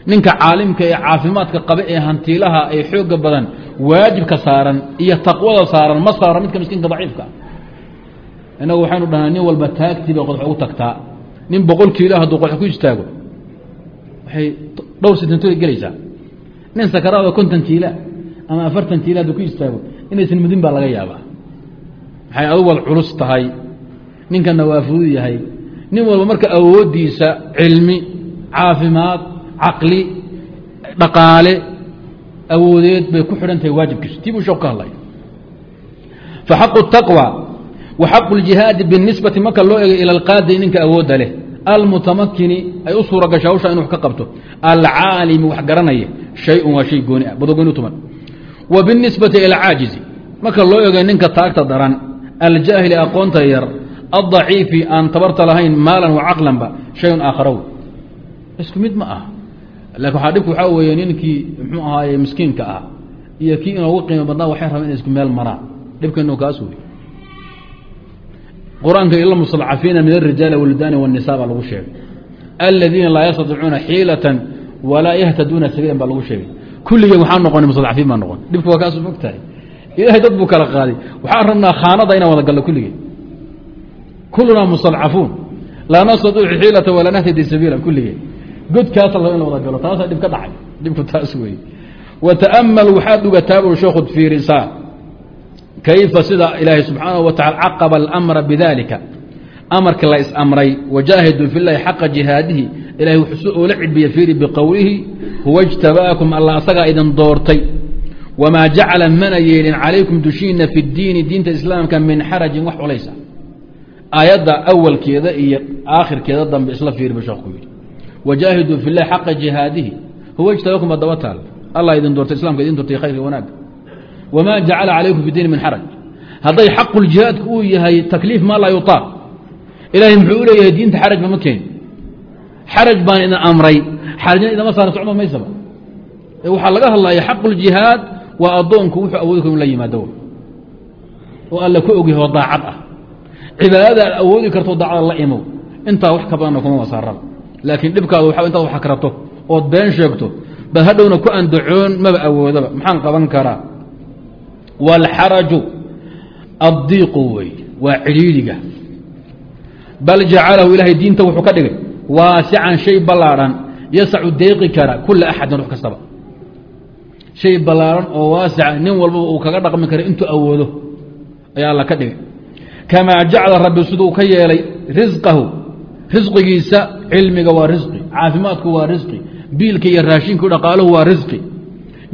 Ninka caalimka ee caafimaadka qabe ee hantiilaha ee xooga badan waajibka saaran iyo taqwada saaran ma saaran midka miskiinka daciifka. Inagu waxaynu dhahnaa nin walba taagtii bay qodx ugu tagtaa. Nin boqol kiilo hadduu qodx ku istaago waxay dhowr sitantoy gelaysaa nin sakaraado konton kiila ama afartan kiila hadduu ku istaago inaysan mudin baa laga yaabaa maxay adu wal culus tahay ninkana waa fudud yahay nin walba marka awooddiisa cilmi caafimaad caqli dhaqaale awoodeed bay ku xidhan tahay waajibkiisu tii buu sheek ka hadlay faxaqu الtaqwى wa xaqu اljihaadi binisbati marka loo egay ila alqaadiri ninka awoodda leh almutamakini ay u suura gasha hawsha inu wax ka qabto alcaalimi wax garanaya shay-un waa shay gooni ah badogoyn u tuman wa binisbati ila alcaajizi marka loo egay ninka taagta daran aljaahili aqoonta yar addaciifi aan tabarta lahayn maalan wa caqlanba shay-un aakharaw isku mid ma ah laakin waxaa dhibku waxaa weeye ninkii muxuu ahaaye miskiinka ah iyo kii inoogu qiimo badnaa waxay rabaan inay isku meel maraan dhibkeenu kaas wey qur'aanka ila mustadcafiina min walaa yahtaduuna sabiilan baa lagu sheegay. Kulligeen waxaa noqonay mustadcafiin baa noqon dhibku waa kaasu fog ilahay dad buu kala qaaday. Waxaan rabnaa khaanada inaan wada gallo kulligeen kulunaa mustadcafuun laa nastaiicu xiilata walaa nahtadi sabiila kulligeen godkaasa laba in la wada galo taasaa dhib ka dhacay. Dhibku taas wey wata'amal waxaad dhugataa buu sheekhu fiirisaa kayfa sida ilaahay subxaanahu wa tacala caqaba alamra bidalika amarka la is-amray wajaahiduu fi llahi xaqa jihaadihi ilahay wuxuu oola cidbiye fiiri biqowlihi huwa ijtabaakum alla asagaa idin doortay. Wamaa jacala mana yeelin calaykum dushiina fi ddiini diinta islaamka min xarajin wax culaysa. Aayadda awalkeeda iyo aakhirkeeda dambe isla fiiri bu sheekhu yidhi. Wajaahiduu fi llahi xaqa jihaadihi huwa ijtabaakum baa daba taal. Allah idin doortay islamka idin doortay khayrka wanaagga wma jacala calaykum fi diini min xaraj. Hadday xaqu ljihaadku uu yahay takliif maa laa yuطaaq ilahay muxuu u leeyahay diinta xaraj bama keeni xaraj baan idin amray. Xarajna idama saara socma maysaba. Waxaa laga hadlaya xaqu ljihaad waa addoonku wuxuu awoodi karo in la yimaado. Oo alla ku ogyahay oo daacad ah. Cibaadada aad awoodi karto daacada la imow intaa wax ka badanna kuma wasaaraba. Laakiin dhibkaadu waa intaad wax akrato ood been sheegto bad hadhowna ku andacoon maba awoodaba. Maxaan qaban karaa? Wاlxaraju addiiqu wey waa cidhiidhiga bal jacalahu ilahay diinta wuxuu ka dhigay waasican shay ballaadhan yasacu deeqi kara kula axadin rux kastaba. Shay ballaaran oo waasica nin walbaba uu kaga dhaqmi kara intuu awoodo ayaa alla ka dhigay. Kamaa jacala rabbi siduu ka yeelay risqahu risqigiisa cilmiga waa risqi caafimaadku waa risqi biilka iyo raashinku dhaqaaluhu waa risqi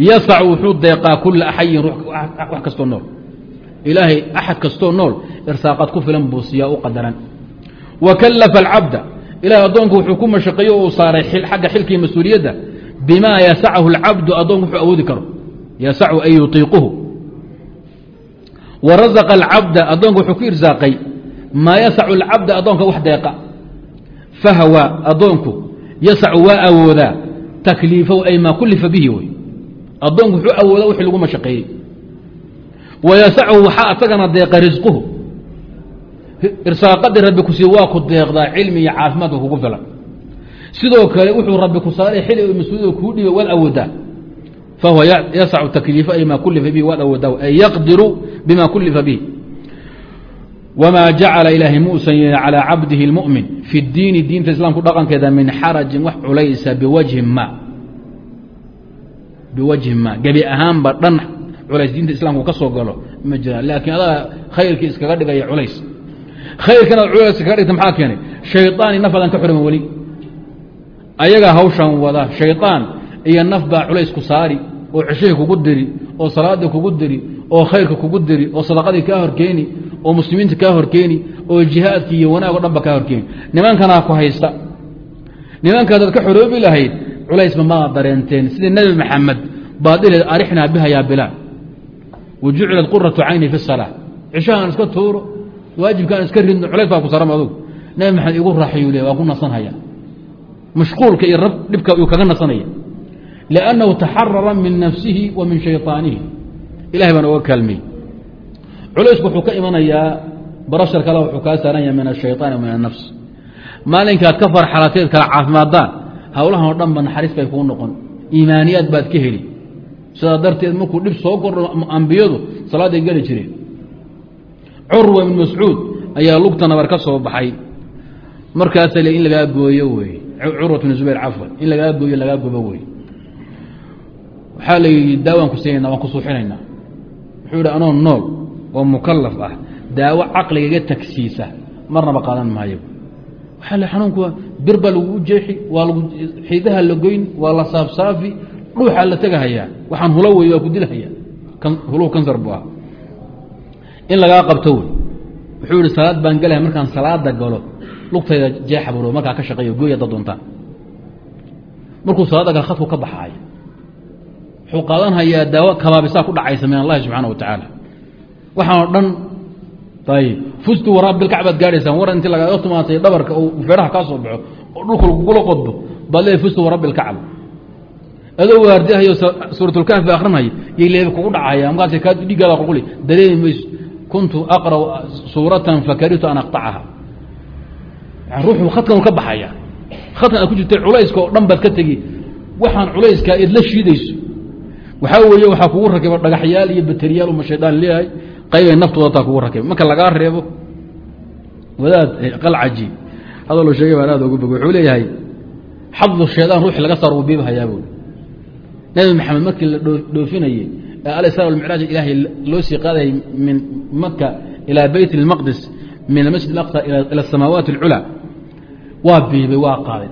yasac wuxuu deeqaa kula axayin wax kastoo nool. Ilaahay axad kastoo nool irsaaqad ku filan buu siyaa u qadaran wa kallafa alcabda ilahay addoonku wuxuu ku mashaqeeyo uu saaray xagga xilkii mas'uuliyadda bimaa yasachu alcabdu addoonku wuxuu awoodi karo yasachu ay yutiiquhu wa rasaqa alcabda addoonku wuxuu ku irsaaqay maa yasacu alcabda addoonka wax deeqa fahwa addoonku yasacu waa awoodaa takliifahu ay maa kullifa bihi wey addoonku wuxuu awoodaa wixii lagu mashaqeeyey wa yasachu waxaa asagana deeqa risquhu irsaaqadii rabbi ku siiye waa ku deeqdaa cilmi iyo caafimaadka kugu filan sidoo kale wuxuu rabbi ku saaray xili mas-uuliyada kuu dhiibay waad awoodaa fahuwa yasacu takliifa ay maa kulifa bihi waad awoodaa ay yaqdiru bima kulifa bihi wmaa jacala ilaahay muusan yeelin calىa cabdihi اlmuؤmin fi اdiini diinta islaamku dhaqankeeda min xarajin wax culaysa biwajhin ma biwajhin ma gebi ahaanba dhan culays diinta islaamku ka soo galo ma jiraan laakiin adaa khayrkii iskaga dhigaya culays khayrkan aad culays iskaga dhigta maxaa keenay? Shayطaani naf adan ka xurma weli. Ayagaa hawshan wada. Shayطaan iyo naf baa culays ku saari oo ceshihii kugu diri oo salaadii kugu diri oo khayrka kugu diri oo sadaqadii kaa horkeeni oo muslimiinta kaa horkeeni oo jihaadki iyo wanaag o dhan ba kaa horkeeni nimankanaa ku haysta. Nimankaadaad ka xoroobi lahayd culaysba maad dareenteen. Sidii nebi maxamed baad dhileed arixnaa biha wa jucilat quratu cayni fi iska tuuro waajibkaan iska ridno culays baa ku saram adugu. Nebi maxamed igu raaxayuu le waa ku nasanhaya mashquulka iyo rab dhibka uu kaga nasanaya. Liannahu taxarara min nafsihi wa min shayطaanihi ilahay baan oga kaalmey culaysku wuxuu ka imanayaa barashar kale wuxuu kaa saaranya min ashayطaani wa min annafs maalinkaad ka farxalateed kala caafimaadaan howlahan o dhan ba naxariis bay kuu noqon. Iimaaniyaad baad ka heli. Sidaa darteed markuu dhib soo kordho ambiyadu salaaday geli jireen curwa ibn mascuud ayaa lugta nabar ka soo baxay. Markaasa in lagaa gooyo wey. Curwat bn zubayr cafwan. In lagaa gooyo lagaa gobo wey. Waxaa la yidhi daawaan ku siinayna waan ku suuxinayna. Wuxuu yihi anoo nool oo mukalaf ah daawo caqligaga tagsiisa marnaba qaadan maayo. Waxaa l xanuunku bir baa lagu jeexi waa lagu xiidaha la goyn waa la saafsaafi dhuuxaa la tegahayaa waxaan hulo wey waa ku dilhaya huluhu kansar buu ah in lagaa qabto wey. Wuxuu yihi salaad baan gelaya markaan salaada galo lugtayda jeexa buro markaa ka shaqeeyo gooy hadda doontaan markuu salaada galo khadku ka baxaaya wuxuu qaadanhayaa daawo kabaabisaa ku dhacaysa min allahi subxaana wa tacaala. Waxaan o dhan ayb fustu waraab bilkacbaad gaadhaysaan war intii lagaaga tumaatay dhabarka uu feedhaha kaa soo baxo oo dhulka lagugula qodbo baad leeay fustu warabbi lkacba adoo waardihayo suuratulkahfi akrinaya yay leebe kugu dhacaya markaas kaa dhiiggaada qulquli dareemi mayso kuntu aqra'u suuratan fakarihtu an aqطacaha ruuxu khadkan ka baxaya. Khadkan aad ku jirtay culayska oo dhan baad ka tegi. Waxaan culayskaa id la shiidayso. Waxaa weeye waxaa kugu rakiba dhagaxyaal iyo bateriyaal uma shaydaan leeyahay. Qaybay naftooda taa kugu rakiba marka lagaa reebo wadaad qalcaji hadaloo sheegay baan aad ogu bog wuxuu leeyahay xadu shaydaan ruuxi laga saaro uu biibhayaa buui nabi maxamed markii la dhoofinayey ee alisra almicraaj ilaahay loo sii qaadayay min maka ilaa beyt اlmaqdis min almasjid اlaqsa ila asamaawaat اlculaa waa biibay waa qaaday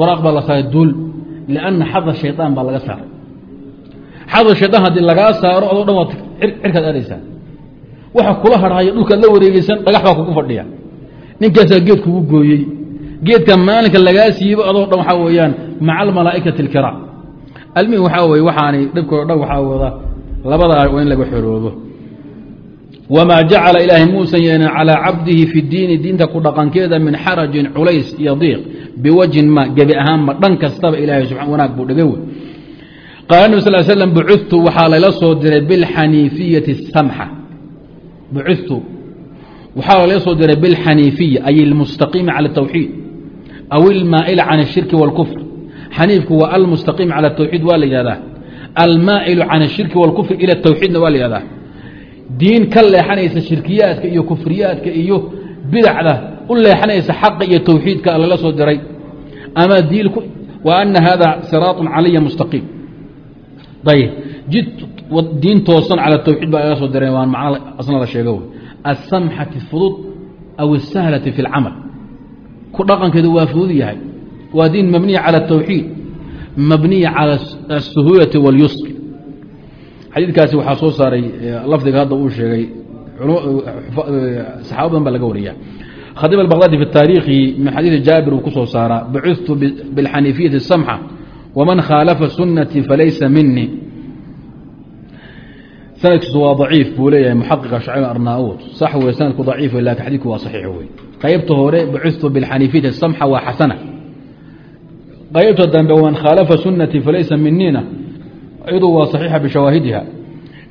baraaq baa la saaray duul lianna xada shayطaan baa laga saaray xada shayطaan haddii lagaa saaro adoo dhan waad cirkaad aadaysaa waxa kula harhaya dhulkaad la wareegeysan dhagax baa kugu fadhiya ninkaasaa geed kugu gooyey geedka maalinka lagaa siibo adoo dhan waxaa weeyaan maca almalaa'ikati اlkiraam almihim waxaa weye waxaani dhibkao dhan waxaa wada labadaa waa in laga xoroobo wamaa jacala ilaahay muusan yeelin calىa cabdihi fi diini diinta ku dhaqankeeda min xarajin culays iyo diiq biwajhin ma gebi ahaanma dhan kastaba ilahay subaa wanaag buu dhigay wey qaala nab sal slam bucudtu waxaa layla soo diray bilxaniifiyati اsamxa bucudtu waxaa layla soo diray bilxaniifiya ay اlmustaqiimi cala اtawxiid aw ilmaa'ila can الshirki wاlkufr xaniifku waa almustaqiim cala tawxiid waa la yihahdaa almaa'ilu can ashirki wاlkufri ila tawxiidna waa la yihahdaa diin ka leexanaysa shirkiyaadka iyo kufriyaadka iyo bidacda u leexanaysa xaqa iyo tawxiidka lala soo diray ama diin wa ana hada siraaط calaya mustaqiim ayb jid diin toosan cala tawxiid baa laga soo direen waan macno asna la sheego wey aلsamxati fudud aw الsahlati fi اlcamal ku dhaqankeedu waa fudud yahay waa diin mabniya calى الtawxiid mabniya calى الsuhuulati wاlyusr xadiidkaasi waxaa soo saaray lafdiga hadda uu sheegay saxaaba badan baa laga wariya khadib albaqdadi fi taariikhi min xadiidi jaabir uu ku soo saaraa bucitu biاlxaniifiyati الsamxa wman khaalafa sunatii falaysa minii sanadkiisu waa daciif buu leeyahay muxaqiqa shacib arnaauud sax wey sanadku daciif lakin xadiidku waa saxiix wey qaybta hore bucitu biاlxaniifiyati الsamxa waa xasana qaybta dambe wman khaalafa sunatii falaysa miniina iyadu waa صaxiixa bishawaahidiha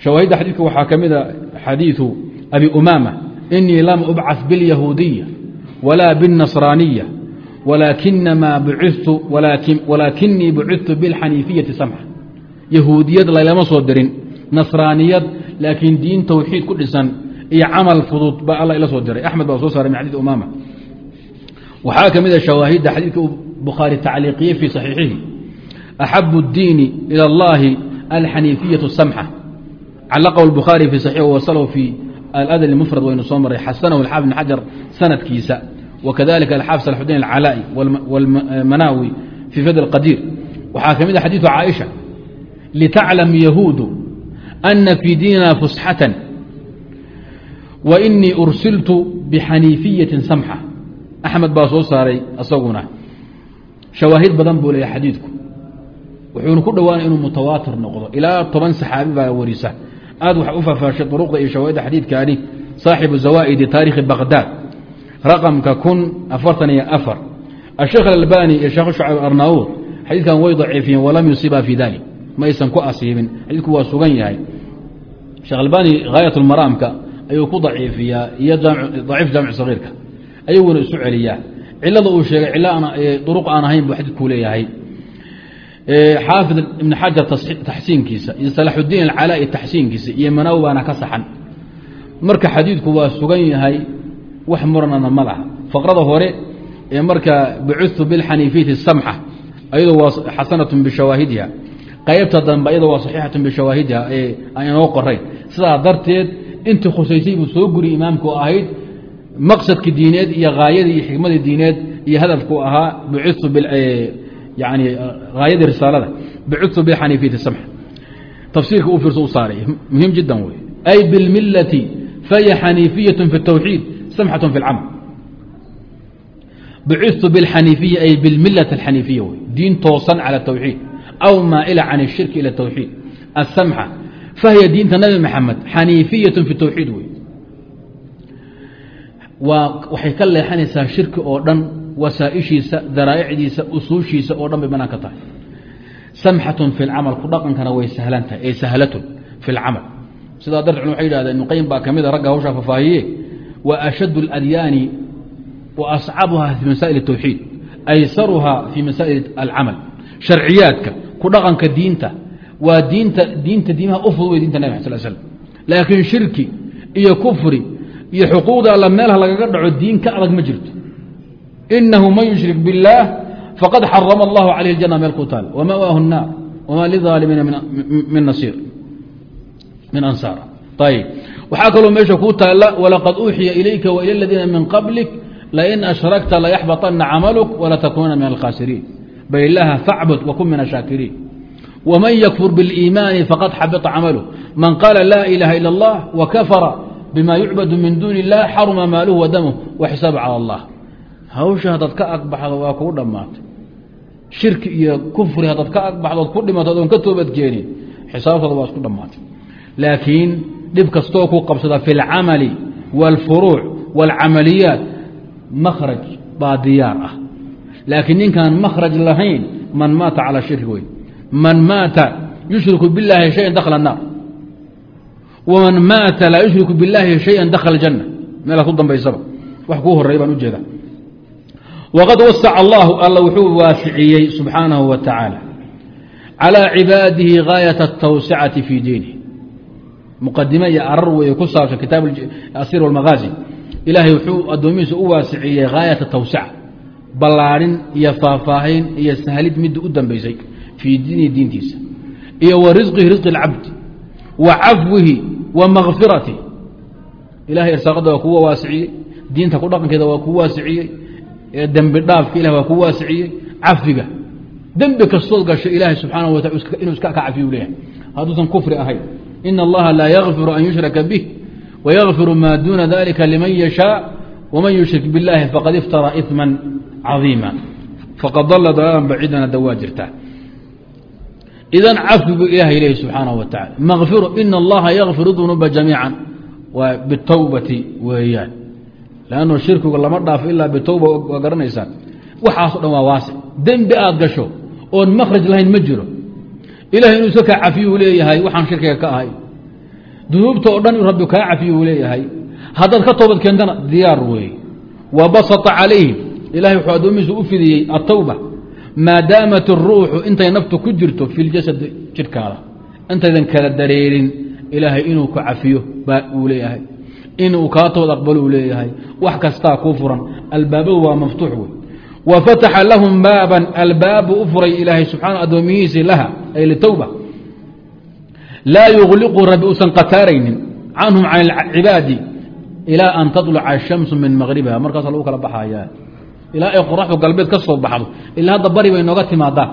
shawaahidda xadiidka waxaa ka mida xadiiثu abi umaama inii lam ubcaث biاlyahuudiya walaa biالnasraaniya walaakinii bucitu biاlxaniifiyati samxa yahuudiyad laylama soo dirin nasraaniyad laakiin diin tawxiid ku dhisan iyo camal fudud baa alla ila soo diray axmed baa soo saaray min xadii umaama waxaa ka mida shawaahidda xadiidka bukhaari tacliiqiye fii صaxiixihi axabu اdiini ilى اllahi alxaniifiyaة الsamxa calaqahu الbukhaari fi صaxiix waslhu fi aladl mufrad waynu soo maray xasanahu xaafid bn xajar sanadkiisa wakadalika alxaafid salxudiin alcalaa'i wاlmanaawi fii fad اqadiir waxaa ka mid a xadiiثu caaisha litaclam yahuudu ana fii diinina fusxatan wa inii ursiltu bixaniifiyaةi samxa axmed baa soo saaray isaguna shawaahid badan buu leeya xadiidku. Wuxuuna ku dhowaanay inuu mutawaatir noqdo. Ilaa toban saxaabi baa warisa. Aad waxa u faahfaashay duruqda iyo shawaahidda xadiidkaani saaxibu zawaa'idi taarikhi baqdaad raqamka kun afartan iyo afar. Asheekh alalbani iyo sheekh shacab arnaawud xadiidkan way daciifiyeen walam yusiba fii dalik ma aysan ku asiibin. Xadiidku waa sugan yahay. Sheekh albani haayat lmaraamka ayuu ku daciifiyaa iyo daciif jaamic sagiirka. Ayaguna cilada uu sheegay cilo duruq aan ahayn buu xadiidkuu leeyahay. Xaafid ibn xajar taxsiinkiisa iyo salaxudiin alcalaa'i taxsiinkiisa iyo manawi baana ka saxan. Marka xadiidku waa sugan yahay wax muranana ma laha. Faqrada hore ee marka bucitu bilxaniifiyati samxa ayadoo waa xasanatun bishawaahidiha qaybta dambe ayadoo waa saxiixatun bishawaahidiha ee aan inoo qorayn. Sidaa darteed intii khusaysay buu soo guriyay imaamku ahayd maqsadki diineed iyo haayadii iyo xikmadii diineed iyo hadafku ahaa bucitu yani haayadii risaalada bucitu bixaniifiyati samxa tafsiirka u fiirso u saaray muhiim jiddan wey ay bilmilati fahiya xaniifiyat fi اtawxiid samxat fi اlcamal bucitu bilxaniifiya ay bilmilati alxaniifiya wey diin toosan cala tawxiid aw maa'ila can الshirki ila tawxiid asamxa fahiya diinta nabi maxamed xaniifiyat fi tawxiid wey waa waxay ka leexanaysaa shirki oo dhan wasaaishiisa daraa'icdiisa usuushiisa oo dhan bay banaan ka tahay. Samxatun fi lcamal ku dhaqankana way sahlan tahay ee sahlatun fi lcamal sidaa darti cul waxay yidhahdeen ibnu qayim baa ka mid a ah ragga hawshaa fafaahiye wa ashaddu اladyaani wa ascabuhaa fii masaa'il اtawxiid aysaruhaa fii masaa'il alcamal. Sharciyaadka ku dhaqanka diinta waa diinta diinta diimaha u fudud wey dinta nabi mxad sl slm laakiin shirki iyo kufri iyo xuquuqda alla meelha lagaga dhaco diin ka adag ma jirto inahu man yushrik biاllaah faqad xarama allahu calayh اljana meel ku taal wamawaahu الnaar wma lidaalimiina min nasiir min ansaar ayb waxaa kaloo meesha kuu taalla walaqad uuxiya ilayka wailى اladiina min qablik lain ashrakta layaxbaطana camaluk walatakunana min alkhasiriin bal ilaha facbud wakun min ashaakiriin wman ykfur biاliimaani faqad xabita camaluh man qaala laa ilaha ilا اllah wakafara bima yucbadu min duuni اllah xaruma maaluhu wadamuh waxisaabu calى اllah hawsha haddaad ka agbaxdo waa kuu dhammaatay shirki iyo kufri haddaad ka agbaxdo od ku dhimato adoon ka toobadkeenin xisaabtooda waa isku dhammaatay laakiin dhib kastoo ku qabsada fi اlcamali wاlfuruuc wاlcamaliyaat makhraj baa diyaar ah laakiin ninkaan makhraj lahayn man maata calى shirki wey man maata yushriku biاllaahi shayan dakla الnaar waman maata laa yushriku biاllaahi shaya dakla اjanna meelaad ku dambaysaba wax kuu horey baan ujeeda wqad wasaca allahu alla wuxuu waasiciyey subxaanahu wa tacaala calىa cibaadihi gaayat الtawsicati fii diinih muqadime iyo arar weeye ku saabsan kitaab asir wاlmagaazi ilaahay wuxuu addoomihiisa u waasiciyey gaayata tawsica ballaadhin iyo faahfaahin iyo sahlid midda u dambaysay fii diinihi diintiisa iyo wa risqihi risqi اlcabdi wa cafwihi wa makfirati ilahay irsaaqadda waa kuu waasiciyey diinta ku dhaqankeeda waa kuu waasiciyey dembi dhaafka ilah waa kuu waasiciyey cafiga dembi kastood gasho ilaahay subxaana wa taala inuu iska ka cafiyu leeyahay. Hadduusan kufri ahayn. Ina allaha laa yakfiru an yushraka bih wayakfiru maa duuna dalika liman yashaa wman yushrik biاllaahi faqad iftara iman cadiima. Faqad dalla dalaalan baciidan hadda waa jirtaa idan cafi buu ilahay leeyahy subxaanaه wa tacala makfiru ina allaha yakfiru dunuuba jamiica waa bitowbati weeyaan lannu shirkigu lama dhaafo ilaa bitowba waa garanaysaan waxaaso dhan waa waasic dembi aad gasho oon makhraj lahayn ma jiro ilahay inuu iska kaa cafiyu leeyahay waxaan shirkiga ka ahay dunuubta oo dhan inuu rabbi kaa cafiyu leeyahay haddaad ka toobad keentana diyaar weeye wa basata calayhim ilahay u fidiyey atowba maadaamat اruuxu intay naftu ku jirto fi ljasad jidhkaada intaydan kala dareerin ilaahay inuu ku cafiyo baa uu leeyahay inuu kaa toobad aqbalo uu leeyahay wax kastaa kuu furan albaabadu waa maftuux wey wa fataxa lahum baaban albaabu u furay ilaahay subxaana addoomihiisii laha ay litowba laa yugliqu rabbi uusan qataaraynin canhum can alcibaadi ilaa an taطluca الshamsu min magribiha markaasa lagu kala baxaya ilaa ay qoraxdu galbeed ka soo baxdo. Ilaa hadda bari bay nooga timaadaa.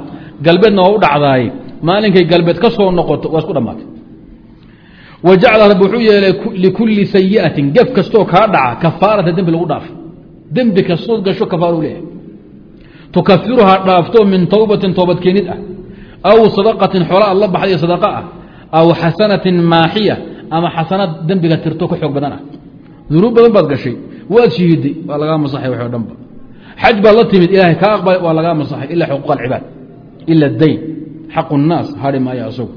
Galbeedna waa u dhacdaaye maalinkay galbeed ka soo noqoto waa isku dhammaatay wa jacala rabbi wuxuu yeelay likulli sayi'atin gef kastoo kaa dhaca kafaarata dembi lagu dhaafo dembi kastood gasho kafaaru leeyahay. Tukafiruhaa dhaafto min towbatin toobadkeenid ah. Aw sadaqatin xoola aad la baxday sadaqa ah. Aw xasanatin maaxiya ama xasanad dembiga tirto ka xoog badan ah. Dunuub badan baad gashay. Waad shahiiday waa lagaa masaxay wax o dhanba xaj baad la timid ilaahay kaa aqbalay waa lagaa masaxay ila xuquuq alcibaad ila dayn xaqu الnaas hari maayo asagu.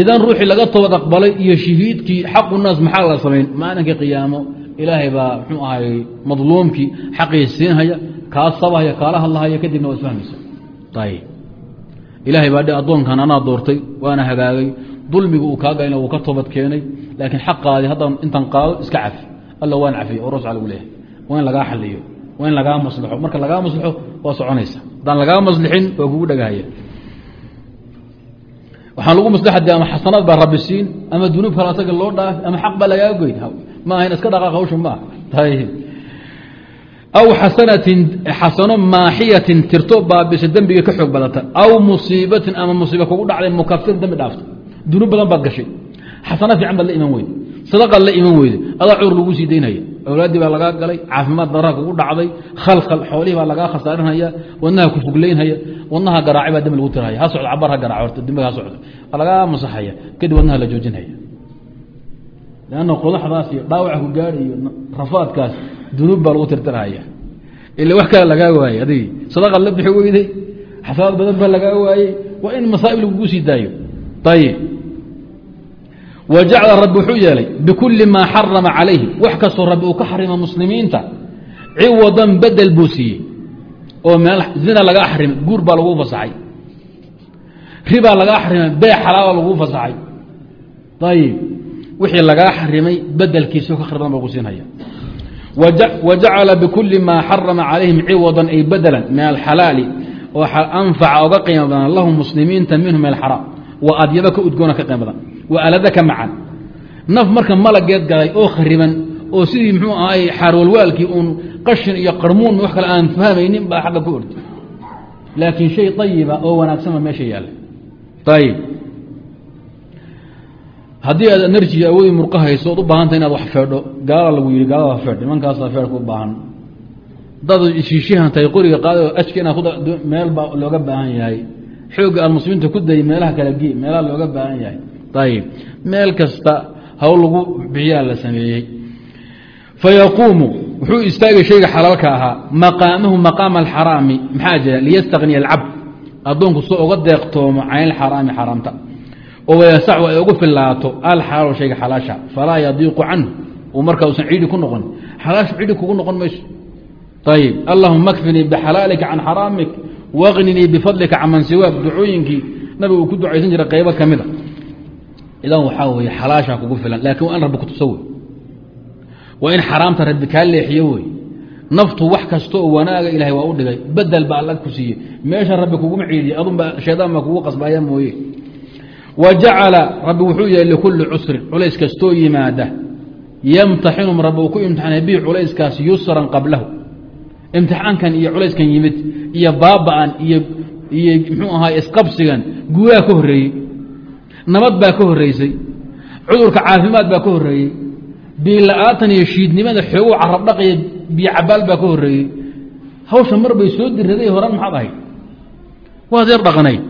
Idan ruuxii laga toobad aqbalay iyo shahiidkii xaqu naas maxaa la samayn? Maalinkii qiyaamo ilaahay baa mxuu ahay madluumkii xaqii siinhaya kaa sabahaya kaala hadlahaya kadibna waad fahmaysa. Ayb ilaahay baa addoonkan anaa doortay waana hagaagay. Dulmigu uu kaa galayna wuu ka toobad keenay laakiin xaqaadii haddaan intaan qaado iska cafi. Alla waan cafiya oo rasul lagu leeyahay waa in lagaa xaliyo waa in lagaa maslaxo. Marka lagaa maslaxo waa soconaysa. Haddaan lagaa maslixin waa kugu dhagahaya. Waxaan lagu maslaxade ama xasanaad baa rabbi siin ama dunuub kale asaga loo dhaafi ama xaq baa lagaa goyn. Ma ahayn iska dhaqaaq hawsha maaha aw xasanatin xasano maaxiyatin tirto baabisa dembiga ka xoog badata. Aw musiibatin ama musiiba kugu dhacday mukafir dembi dhaafta dunuub badan baad gashay. Xasano fiican baad la iman weyde sadaqaad la iman weyde adaa cuur lagu sii daynaya awlaaddii baa lagaa galay caafimaad daraa kugu dhacday khalkhal xoolihii baa lagaa khasaarinhaya wadnaha ku fogleynhaya wadnaha garaacay baa dembi lagu tirhaya ha socdo cabar ha garaac horta dembiga ha socdo. Waa lagaa masaxaya kadib wadnaha la joojinhaya lanna qodaxdaas iyo dhaawaca ku gaadhi iyo rafaadkaas dunuub baa lagu tirtirhaya ila wax kale lagaa waayey adigi sadaqaad la bixi weyday xasaanaad badan baa lagaa waayey waa in masaa'ib lagugu sii daayo. Ayib wa jacala rabbi wuxuu yeelay bikulli maa xarama calayhi wax kastoo rabbi uu ka xarima muslimiinta ciwadan bedel buu siiyey oo meel zina lagaa xarimay guur baa lagu fasaxay ribaa lagaa xarimay bee xalaala lagu fasaxay. Ayib wixii lagaa xarimay bedelkiisao ka khar badan ba ku siinhaya wa jacala bikulli maa xarama calayhim ciwadan ay bedelan min alxalaali oo anfaca oga qiimo badan lahum muslimiinta minhu wa alada ka macan naf marka malageed galay oo khariban oo sidii muxuu ahay xaarwalwaalkii uun qashin iyo qarmuun wax kale aan fahmaynin baa xagga ku ortay. Laakiin shay ayiba oo wanaagsanba meesha yaalla ayib haddii aad enerji awoodi murqa hayso ood u baahanta inaad wax feedho gaala lagu yihi gaalada feedh nimankaasa feedhka u baahan. Dad shiishihan tahay qoriga qaada ajka inaad meel baa looga baahan yahay. Xoogga aad muslimiinta ku dayay meelaha kala gee meelaha looga baahan yahay ayib meel kasta hawl lagu bixiyaa la sameeyey. Fayaquumu wuxuu istaagay shayga xalaalka ahaa maqaamahu maqaama alxaraami. Maxaa jira? Liyastagniya alcabd. Addoonku soo uga deeqtoomo can ilxaraami xaraamta oo wayasaxu ay ugu filaato alxalaal shayga xalaasha. Falaa yadiiqu canhu. Uu marka usan ciidhi ku noqon. Xalaashu ciidhi kugu noqon mayso. Ayib allahuma kfinii bixalaalika can xaraamik waqninii bifadlika can man siwaak. Ducooyinkii nabiga uu ku ducaysan jiray qaybo ka idan waxaa weye xalaashaa kugu filan laakiin waa in rabbi kutuso wey waa in xaraamta rabbi kaa leexiyo wey naftu wax kasta oo wanaaga ilahay waa u dhigay bedel baa alla ku siiyey. Meesha rabbi kuguma ciidiye adunba shaydaan baa kugu qasbaya mooye. Wa jacala rabbi wuxuu yahay likulli cusrin culays kastoo yimaada. Yamtaxinum rabbi uu ku imtixaanay bihi culayskaas yusran qablahu. Imtixaankan iyo culayskan yimid iyo baaba'an iyo iyo muxuu ahaa isqabsigan guuraa ka horreeyey nabad baa ka horreysay cudurka caafimaad baa ka horreeyey biila-aatan iyo shiidnimada xoogu carabdhaq iyo biyo baa ka horreeyey. Hawsha mar bay soo diraday horan maxaad ahayd? Waad yar dhaqnayd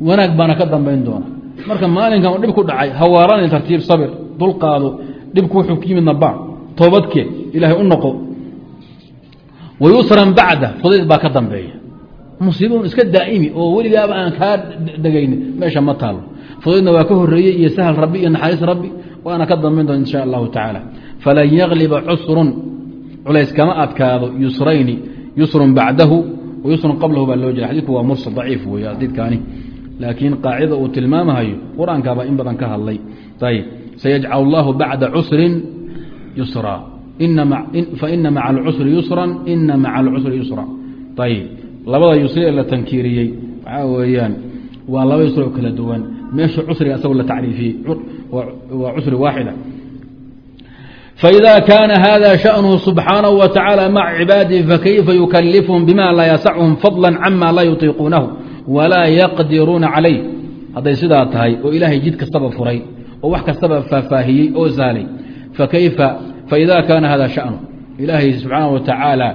wanaag baana ka dambayn doona. Marka maalinkan dhib ku dhacay hawaarani tartiib sabir dulqaado dhibku wuxuu ku yimidna baa toobadkee ilaahay u noqo. Wa yusran bacda fudayd baa ka dambeeya. Musiiba un iska daa'imi oo weligaaba aan kaa dhegaynin meesha ma taalo fudaydna waa ka horeeyey iyo sahal rabbi iyo naxariis rabbi waana ka dambayn doona insha allahu tacaala. Falan yagliba cusrun culays kama adkaado yusrayni yusrun bacdahu wa yusrun qablahu baa loo jira. Xadidku waa mursal daciif weeye xadiidkaani. Laakiin qaacida uu tilmaamahayo qur'aankaabaa in badan ka hadlay. Ayb sayajcal اllahu bacda cusrin yusra. Faina maca alcusri yusran ina maca alcusri yusra. Ayb labada yusri ee la tankiiriyey waxaa weeyaan waa laba yusri oo kala duwan meesha cusriga asagoo la tacriifiyey waa cusri waaxida فإذا كان hذا شأنه سبحaaنه وتaعالى mع عباaده فkيfa يكلفهم بma laa يسعهم فضلا عما laa يطيقuنaه وlaa يqdiruuna عaليه hadday sidaa tahay oo ilaahay jid kastaba furay oo wax kastaba faahfaahiyey oo saalay فإذا kاna hذا شأنه ilaahay سubحaanaه وتaعaaلى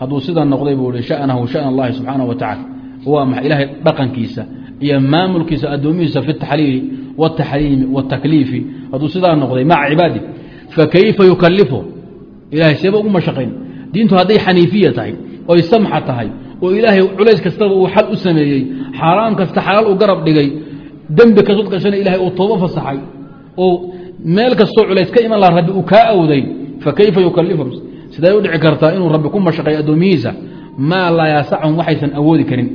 hadduu sida noqday buu i شأنhu شأن الlahi سubحaanaه وتaعالى waa ma ilaahay dhaqankiisa iyo maamulkiisa addoomihiisa في التaxliili والتaxriimi والتakliifi hadduu sidaa noqday maca cibaadi fakayfa yukalifhu ilahay seeba ugu mashaqayn diintu hadday xaniifiya tahay oy samxa tahay oo ilaahay culays kastaba uu xal u sameeyey xaaraam kasta xalaal u garab dhigay dembi kastood gashana ilahay uu toobo fasaxay oo meel kastoo culays ka iman laha rabbi uu kaa awday fakayfa yukalifhum siday u dhici kartaa inuu rabbi ku mashaqeeyo addoomihiisa maa laa yaasachum waxaysan awoodi karin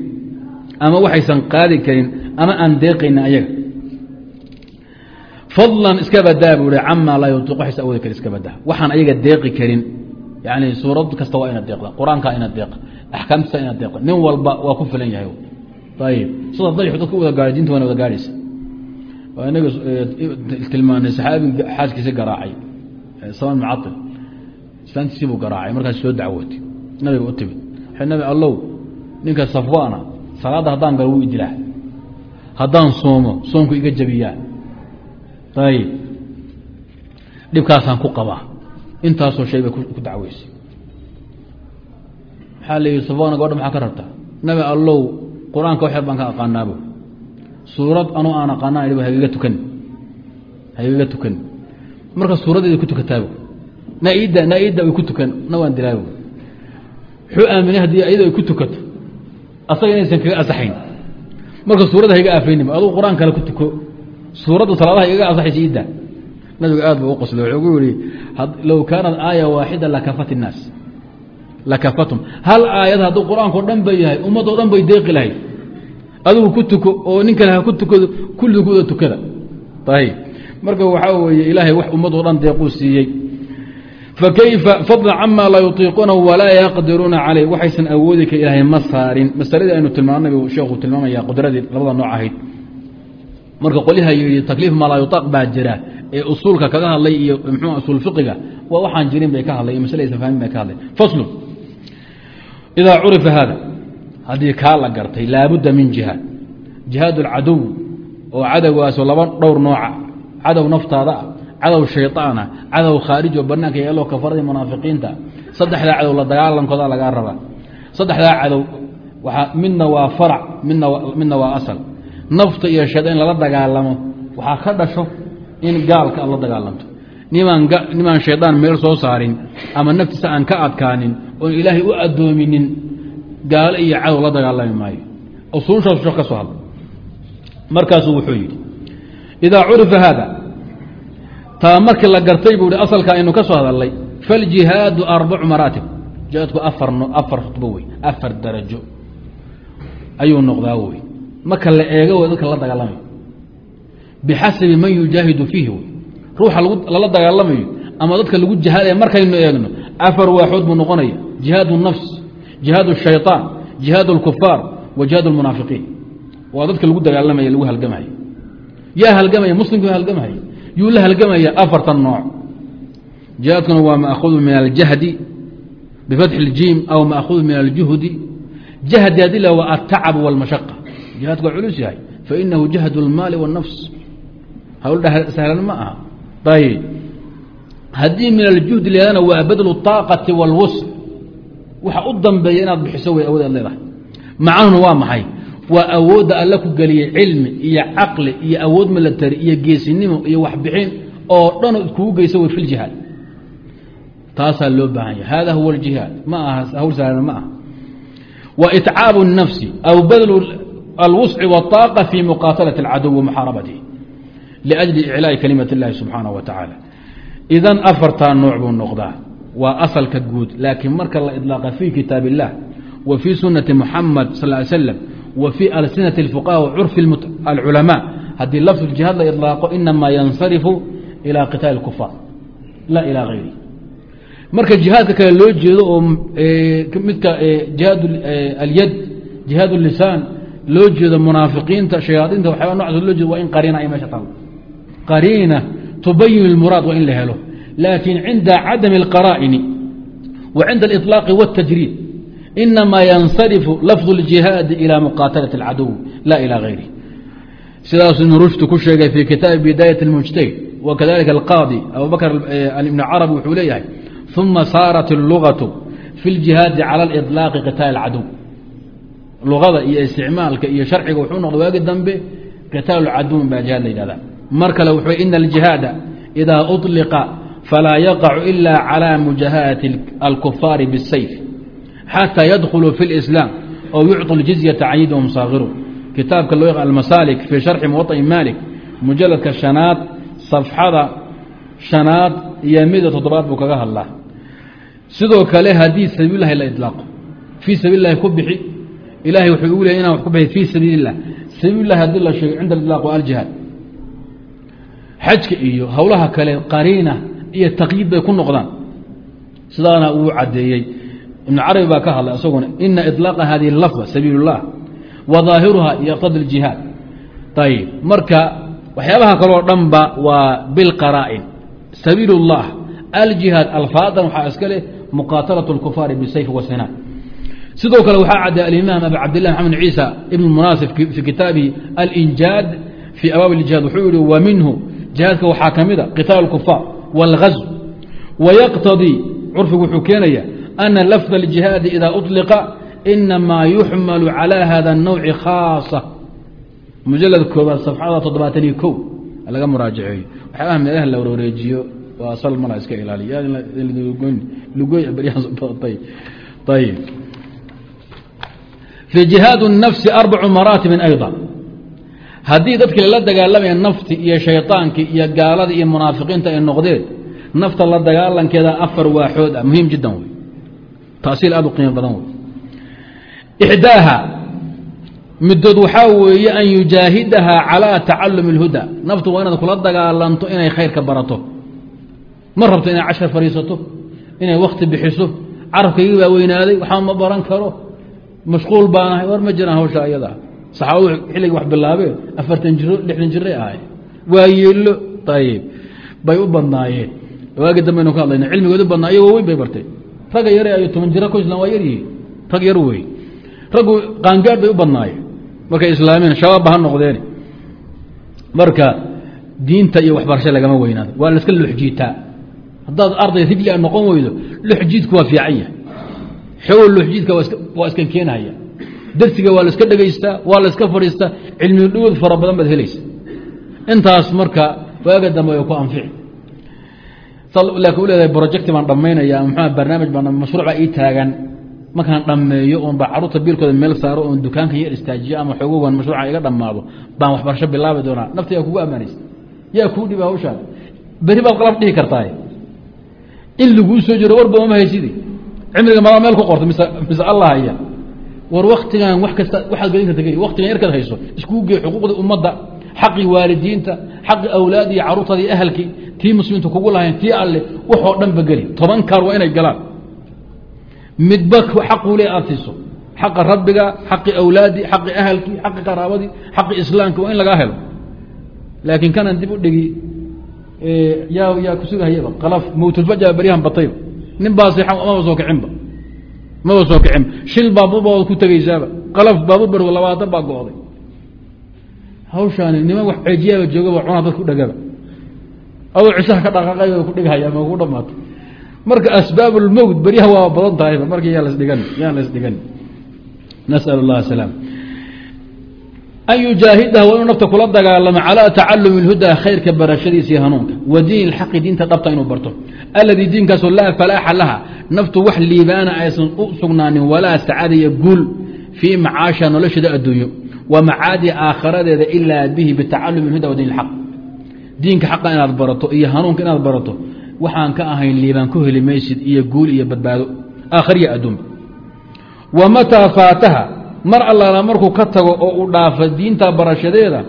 ama waxaysan qaadi karin ama aan deeqaynin ayaga. Fadlan iska badaa buu hi camaa laa yutiq waxaysa awoodi karin iska badaa. Waxaan ayaga deeqi karin. Yani suurad kasta waa ina deeqda qur'aankaa ina deeqa axkaamtasa ina deeqa nin walba waa ku filan yahay. Ayib sida dayxu dadka wada gaadhay dinta waana wada gaadhaysa. Waa inaga tilmaanay saxaabiga xaaskiisa garaacay samaan mucail islaantiisii buu garaacay markaas soo dacwootay. Nabiga u timid. Nabi allow ninka safwaana salaadda haddaan galo wuu idilaa. Haddaan soomo soomku iga jabiyaa. Ayib dhibkaasaan ku qabaa. Intaasoo shay bay ku dacweysay. Maxaa la yihi safwaana gabadha maxaa ka rabtaa nabi allow qur'aanka wax yar baan ka aqaanaabo. Suurad anuu aan aqaanaa idhi hagaga tukan. Hagaga tukan. Marka suuraddeeda ku tukataabo naaidda naaidda way ku tukan. Na waan dilaabo wuxuu aaminay haddii ayado ay ku tukato asaga inaysan kaga asaxayn. Marka suuradda hayga aafaynim aduu qur'aan kale ku tuko? Suuradda salaadaha igaga asaxaysa idda. Nabiga aad buu u qoslay wuxuu gu yihi low kaanat aaya waaxida lakafat الnaas lakafatum. Hal aayad hadduu qur'aanko dhan ba yahay ummadoo dhan bay deeqi lahayd. Adigu ku tuko oo nin kale ha ku tukado kulligu kuda tukada. Ayb marka waxaa weeye ilaahay wax ummadoo dhan deequu siiyey fakayfa fadla cama laa yutiiquunahu walaa yaqdiruuna caleyh waxaysan awoodi ka ilaahay ma saarin masaladii aynu tilmaamnay buu sheekhu tilmaamaya qudradii labada nooc ahayd marka qolyaha yidhi takliif maa laa yutaaq baa jira ee usuulka kaga hadlay iyo mxuu usuul fiqiga waa waxaan jirin bay ka hadlay masle aysan fahmin bay ka hadlay faslu idaa curifa hada haddii kaa la gartay laabudda min alcadow oo cadowgaasoo laba dhowr nooca cadow naftaada cadow shayطaana cadow khaarij oo banaanka yeelo kafaradii munaafiqiinta. Saddexdaa cadow la dagaalankooda lagaa rabaa. Saddexdaa cadow waa midna waa farac midna waa asal. Nafta iyo shayطan in lala dagaalamo waxaa ka dhasho in gaalka aad la dagaalamto nimaan shaydaan meel soo saarin ama naftiisa aan ka adkaanin oon ilaahay u adoominin gaalo iyo cadow la dagaalami maayo. Usuushaas ka soo hadla markaasuu wuxuu yidhi idaa curifa haada taa markii la gartay buu hi asalka aynu ka soo hadalnay faljihaadu arbacu maraatib jihaadku afar afar rutbo wey afar darajo ayuu noqdaa wey marka la eego wey dadka la dagaalamayo bixasabi man yujaahidu fiihi wey ruuxa lala dagaalamayo ama dadka lagu jihaadaya markaynu eegno afar waaxood buu noqonaya jihaad الnafs jihaad الshayطaan jihaad الkufaar wa jihaad الmunaafiqiin waa dadka lagu dagaalamaya lagu halgamaya yaa halgamaya muslimka halgamaya yuu la halgamaya afartan nooc jihaadkuna waa maahudu min aljahdi bifatxi اljiim aw maahudu min aljuhdi jahdi haddii la waa altacab wاlmashaqa jihaadku waa culus yahay fainahu jahd اlmaali wالnafs hawl sahlan ma aha ayb haddii min aljuhdi leedana waa badlu الطaaqati wاlwusc waxa u dambeeya inaad bixiso way awood aad leedahay macnuhuna waa maxay waa awoodda alle ku geliyey cilmi iyo caqli iyo awood milatari iyo geesinimo iyo waxbixin oo dhan kugu geysa way fi ljihaad taasaa loo baahan yahay hada huwa اljihaad ma aha hawl sahlan ma aha wa itcaabu الnafsi aw badlu alwusci wالطaaqa fi muqaatalaة اlcadow وmuxaarabatihi liأjli iclaaءi kalimat اllahi subxaanaه wa tacaala idan afartaa nooc buu noqdaa waa asalka guud laakiin marka la iطlaaqa fi kitaab الlah wa fii sunati muxamed sal ly slam wa fii alsinati اlfuqaha wa curfi alculamaa haddii lafdu jihaad la iطlaaqo inamaa yansarifu ilى qitaali اkufaar la ilى gayri marka jihaadka kale loo jeedo oo midka jihaad alyad jihaad اlisaan loo jeedo munaafiqiinta shayaaiinta waxyaaba nocaas loo jeedo waa in qariina ay meesha taalo qariina tubayin اlmuraad waa in la helo laakiin cinda cadami اlqaraa'ini wa cinda اliطlaaqi wالtajriid inamaa yansarifu lafظ اljihaadi ilى muqaatalaة اlcadow la ilى gayri sidaasuu ibn rushd ku sheegay fi kitaabi bidaayaة اlmujtahid wakadalika alqaadi abubakr ibn carabi wuxuu leeyahay uma saarat اlugaةu fi اljihaadi calى اliطlaaqi qitaal اcadow luqada iyo isticmaalka iyo sharciga wuxuu noqday waagi dambe qitaal caduwin baa jihaad la yidhahda mar kale wuxuu ina aljihaada idaa uطliqa falaa yaqacu ila calى mujahadati alkufaari bالsayf xatى yadkhuluu fi اlislaam ow yucطu اljizyata can yidhum saakiru kitaabka loo yaqaan almasaalik fii sharxi muwaطi maalik mujaladka shanaad safxada shanaad iyo mida toddobaad buu kaga hadlaa sidoo kale haddii sabiillahi la iطlaaqo fii sabiil lahi ku bixi ilahay wuxuu ugu leey inaan wax ku bixi fii sabiil اlah sabiil lahi haddii la sheego cinda iطlaaq waa aljihaad xajka iyo howlaha kale qariina iyo taqyiid bay ku noqdaan sidaana uu cadeeyey ibn carabi baa ka hadlay isaguna ina iطlaaqa hadihi lafظa sabiil الlah wa ظaahiruha yqtadi اljihaad ayb marka waxyaabaha kaloo dhanba waa bilqaraa'in sabiil الlah aljihaad alfaadan waxaa iska leh muqaatalaة اlkufaari bisayf wasinaan sidoo kale waxaa cadday alimaam abi cabdillah maxamed ciisa ibn munaasif fi kitaabihi alinjaad fii abaab اljihaad wuxuu yihi wa minhu jihaadka waxaa ka mida qitaal اkufaar wاlgazw wayaqtadii curfigu wuxuu keenaya ana lafd اljihaadi ida uطliqa inamaa yuxmalu calى hada الnowci khaasa mujalad koobaad safxada toddobaatan iyo kow laga muraajaceeyo waxyaabaha meelaha la wareejiyo waa sal mala iska ilaaliy ayb fi jihaad الnafsi arbacu maraatibin ayضa haddii dadkii lala dagaalamaya nafti iyo shayطaankii iyo gaaladii iyo munaafiqiinta ay noqdeen nafta la dagaalankeeda afar waaxood ah muhiim jiddan wey tasiil aad u qiimo badan wey ixdaaha midood waxaa weeye an yujaahidaha calىa tacalumi اlhuda naftu waa inaad kula dagaalanto inay khayrka barato. Ma rabto inay cashar fadhiisato inay wakti bixiso carabkaygii baa weynaaday waxaa ma baran karo. Mashquul baanahay war ma jiraan hawsha ayada. Saxaabadu xilligii wax bilaabeen afartan jiro lixdan jiray ahay waa yeello ayib bay u badnaayeen. Waagi dambe aynu ka hadlayna cilmigoodu badnaa iyagoo weyn bay barteen ragga yare ayo toban jiro ku islam waa yaryihiin rag yar wey. Raggu qaangaadh bay u badnaayeen. Markay islaameen shabaabba ha noqdeen. Marka diinta iyo waxbarasha lagama weynaado. Waa laska luxjiitaa. Haddaad arday rijli a noqon weydo luxjiidku waa fiican yahay. Xogow luxjiidka waa iska keenaya darsiga waa la iska dhegaystaa waa la iska fadhiistaa cilmi dhawood fara badan baad helaysa intaas marka waaga dambe ay ku anfici laakiin u leedahay projecti baan dhammaynaya mxua barnaamij baan mashruuc baa ii taagan. Markaan dhammeeyo oon ba carruurta biilkooda meel saaro oon dukaanka yar istaajiyo ama xoogogan mashruuca iga dhammaado baan waxbarasho bilaabi doonaa. Nafta yaa kugu ammaanaysa yaa kuu dhiba hawshaan. Beri baad qalab dhihi kartaa in laguu soo jiro warba oma haysidi. Cimriga madaa meel ku qorto mise allah haya war waktigan wax kasta waxaad gelin karta geli. Waktigan yarkaad hayso. Iskuu gee xuquuqdii ummadda xaqii waalidiinta xaqii awlaadii caruurtaadii ahalkii tii muslimiinta kugu lahayn tii alle waxoo dhan ba geli. Toban kaar waa inay galaan. Midba xaquu le aad siiso. Xaqa rabbiga xaqi awlaadi xaqi ahalkii xaqi qaraabadii xaqi islaamki waa in lagaa helo. Laakiin kanan dib u dhigi yaa yaa kusugahayaba kalaf mawtulfaja beryahan batayba nin baa seexan maba soo kicinba maba soo kicinba shil baabuba ku tegaysaaba kalaf baa hawshaani niman wax ceejiyaaba joogaba cunaa dad ku dhagaba adoo cishaha ka dhaqaaqay ku dhigahaya ma ku dhamaatay marka asbaab اlmowt beryaha waa badan tahayba marka yaa lasdhigan yaan lasdhigan nasأl اllah aslaam an yujaahidaha waa inuu nafta kula dagaalamo calى tacalumi اlhudaa khayrka barashadiisa iyo hanuunka wa diin اlxaqi diinta dhabta inuu barto aladii diinkaasoo laa falaaxa laha naftu wax liibaana aysan u sugnaanin walaa sacadaya guul fii macaasha nolosheeda adduunyo wa macaadi aakharadeeda ilaa bihi bitacalumi min dawdiin ilxaq diinka xaqa inaad barato iyo hanuunka inaad barato waxaan ka ahayn liibaan ku heli maysid iyo guul iyo badbaado. Aakhariya adduunba wa mataa faataha mar allaala markuu ka tago oo uu dhaafa diinta barashadeeda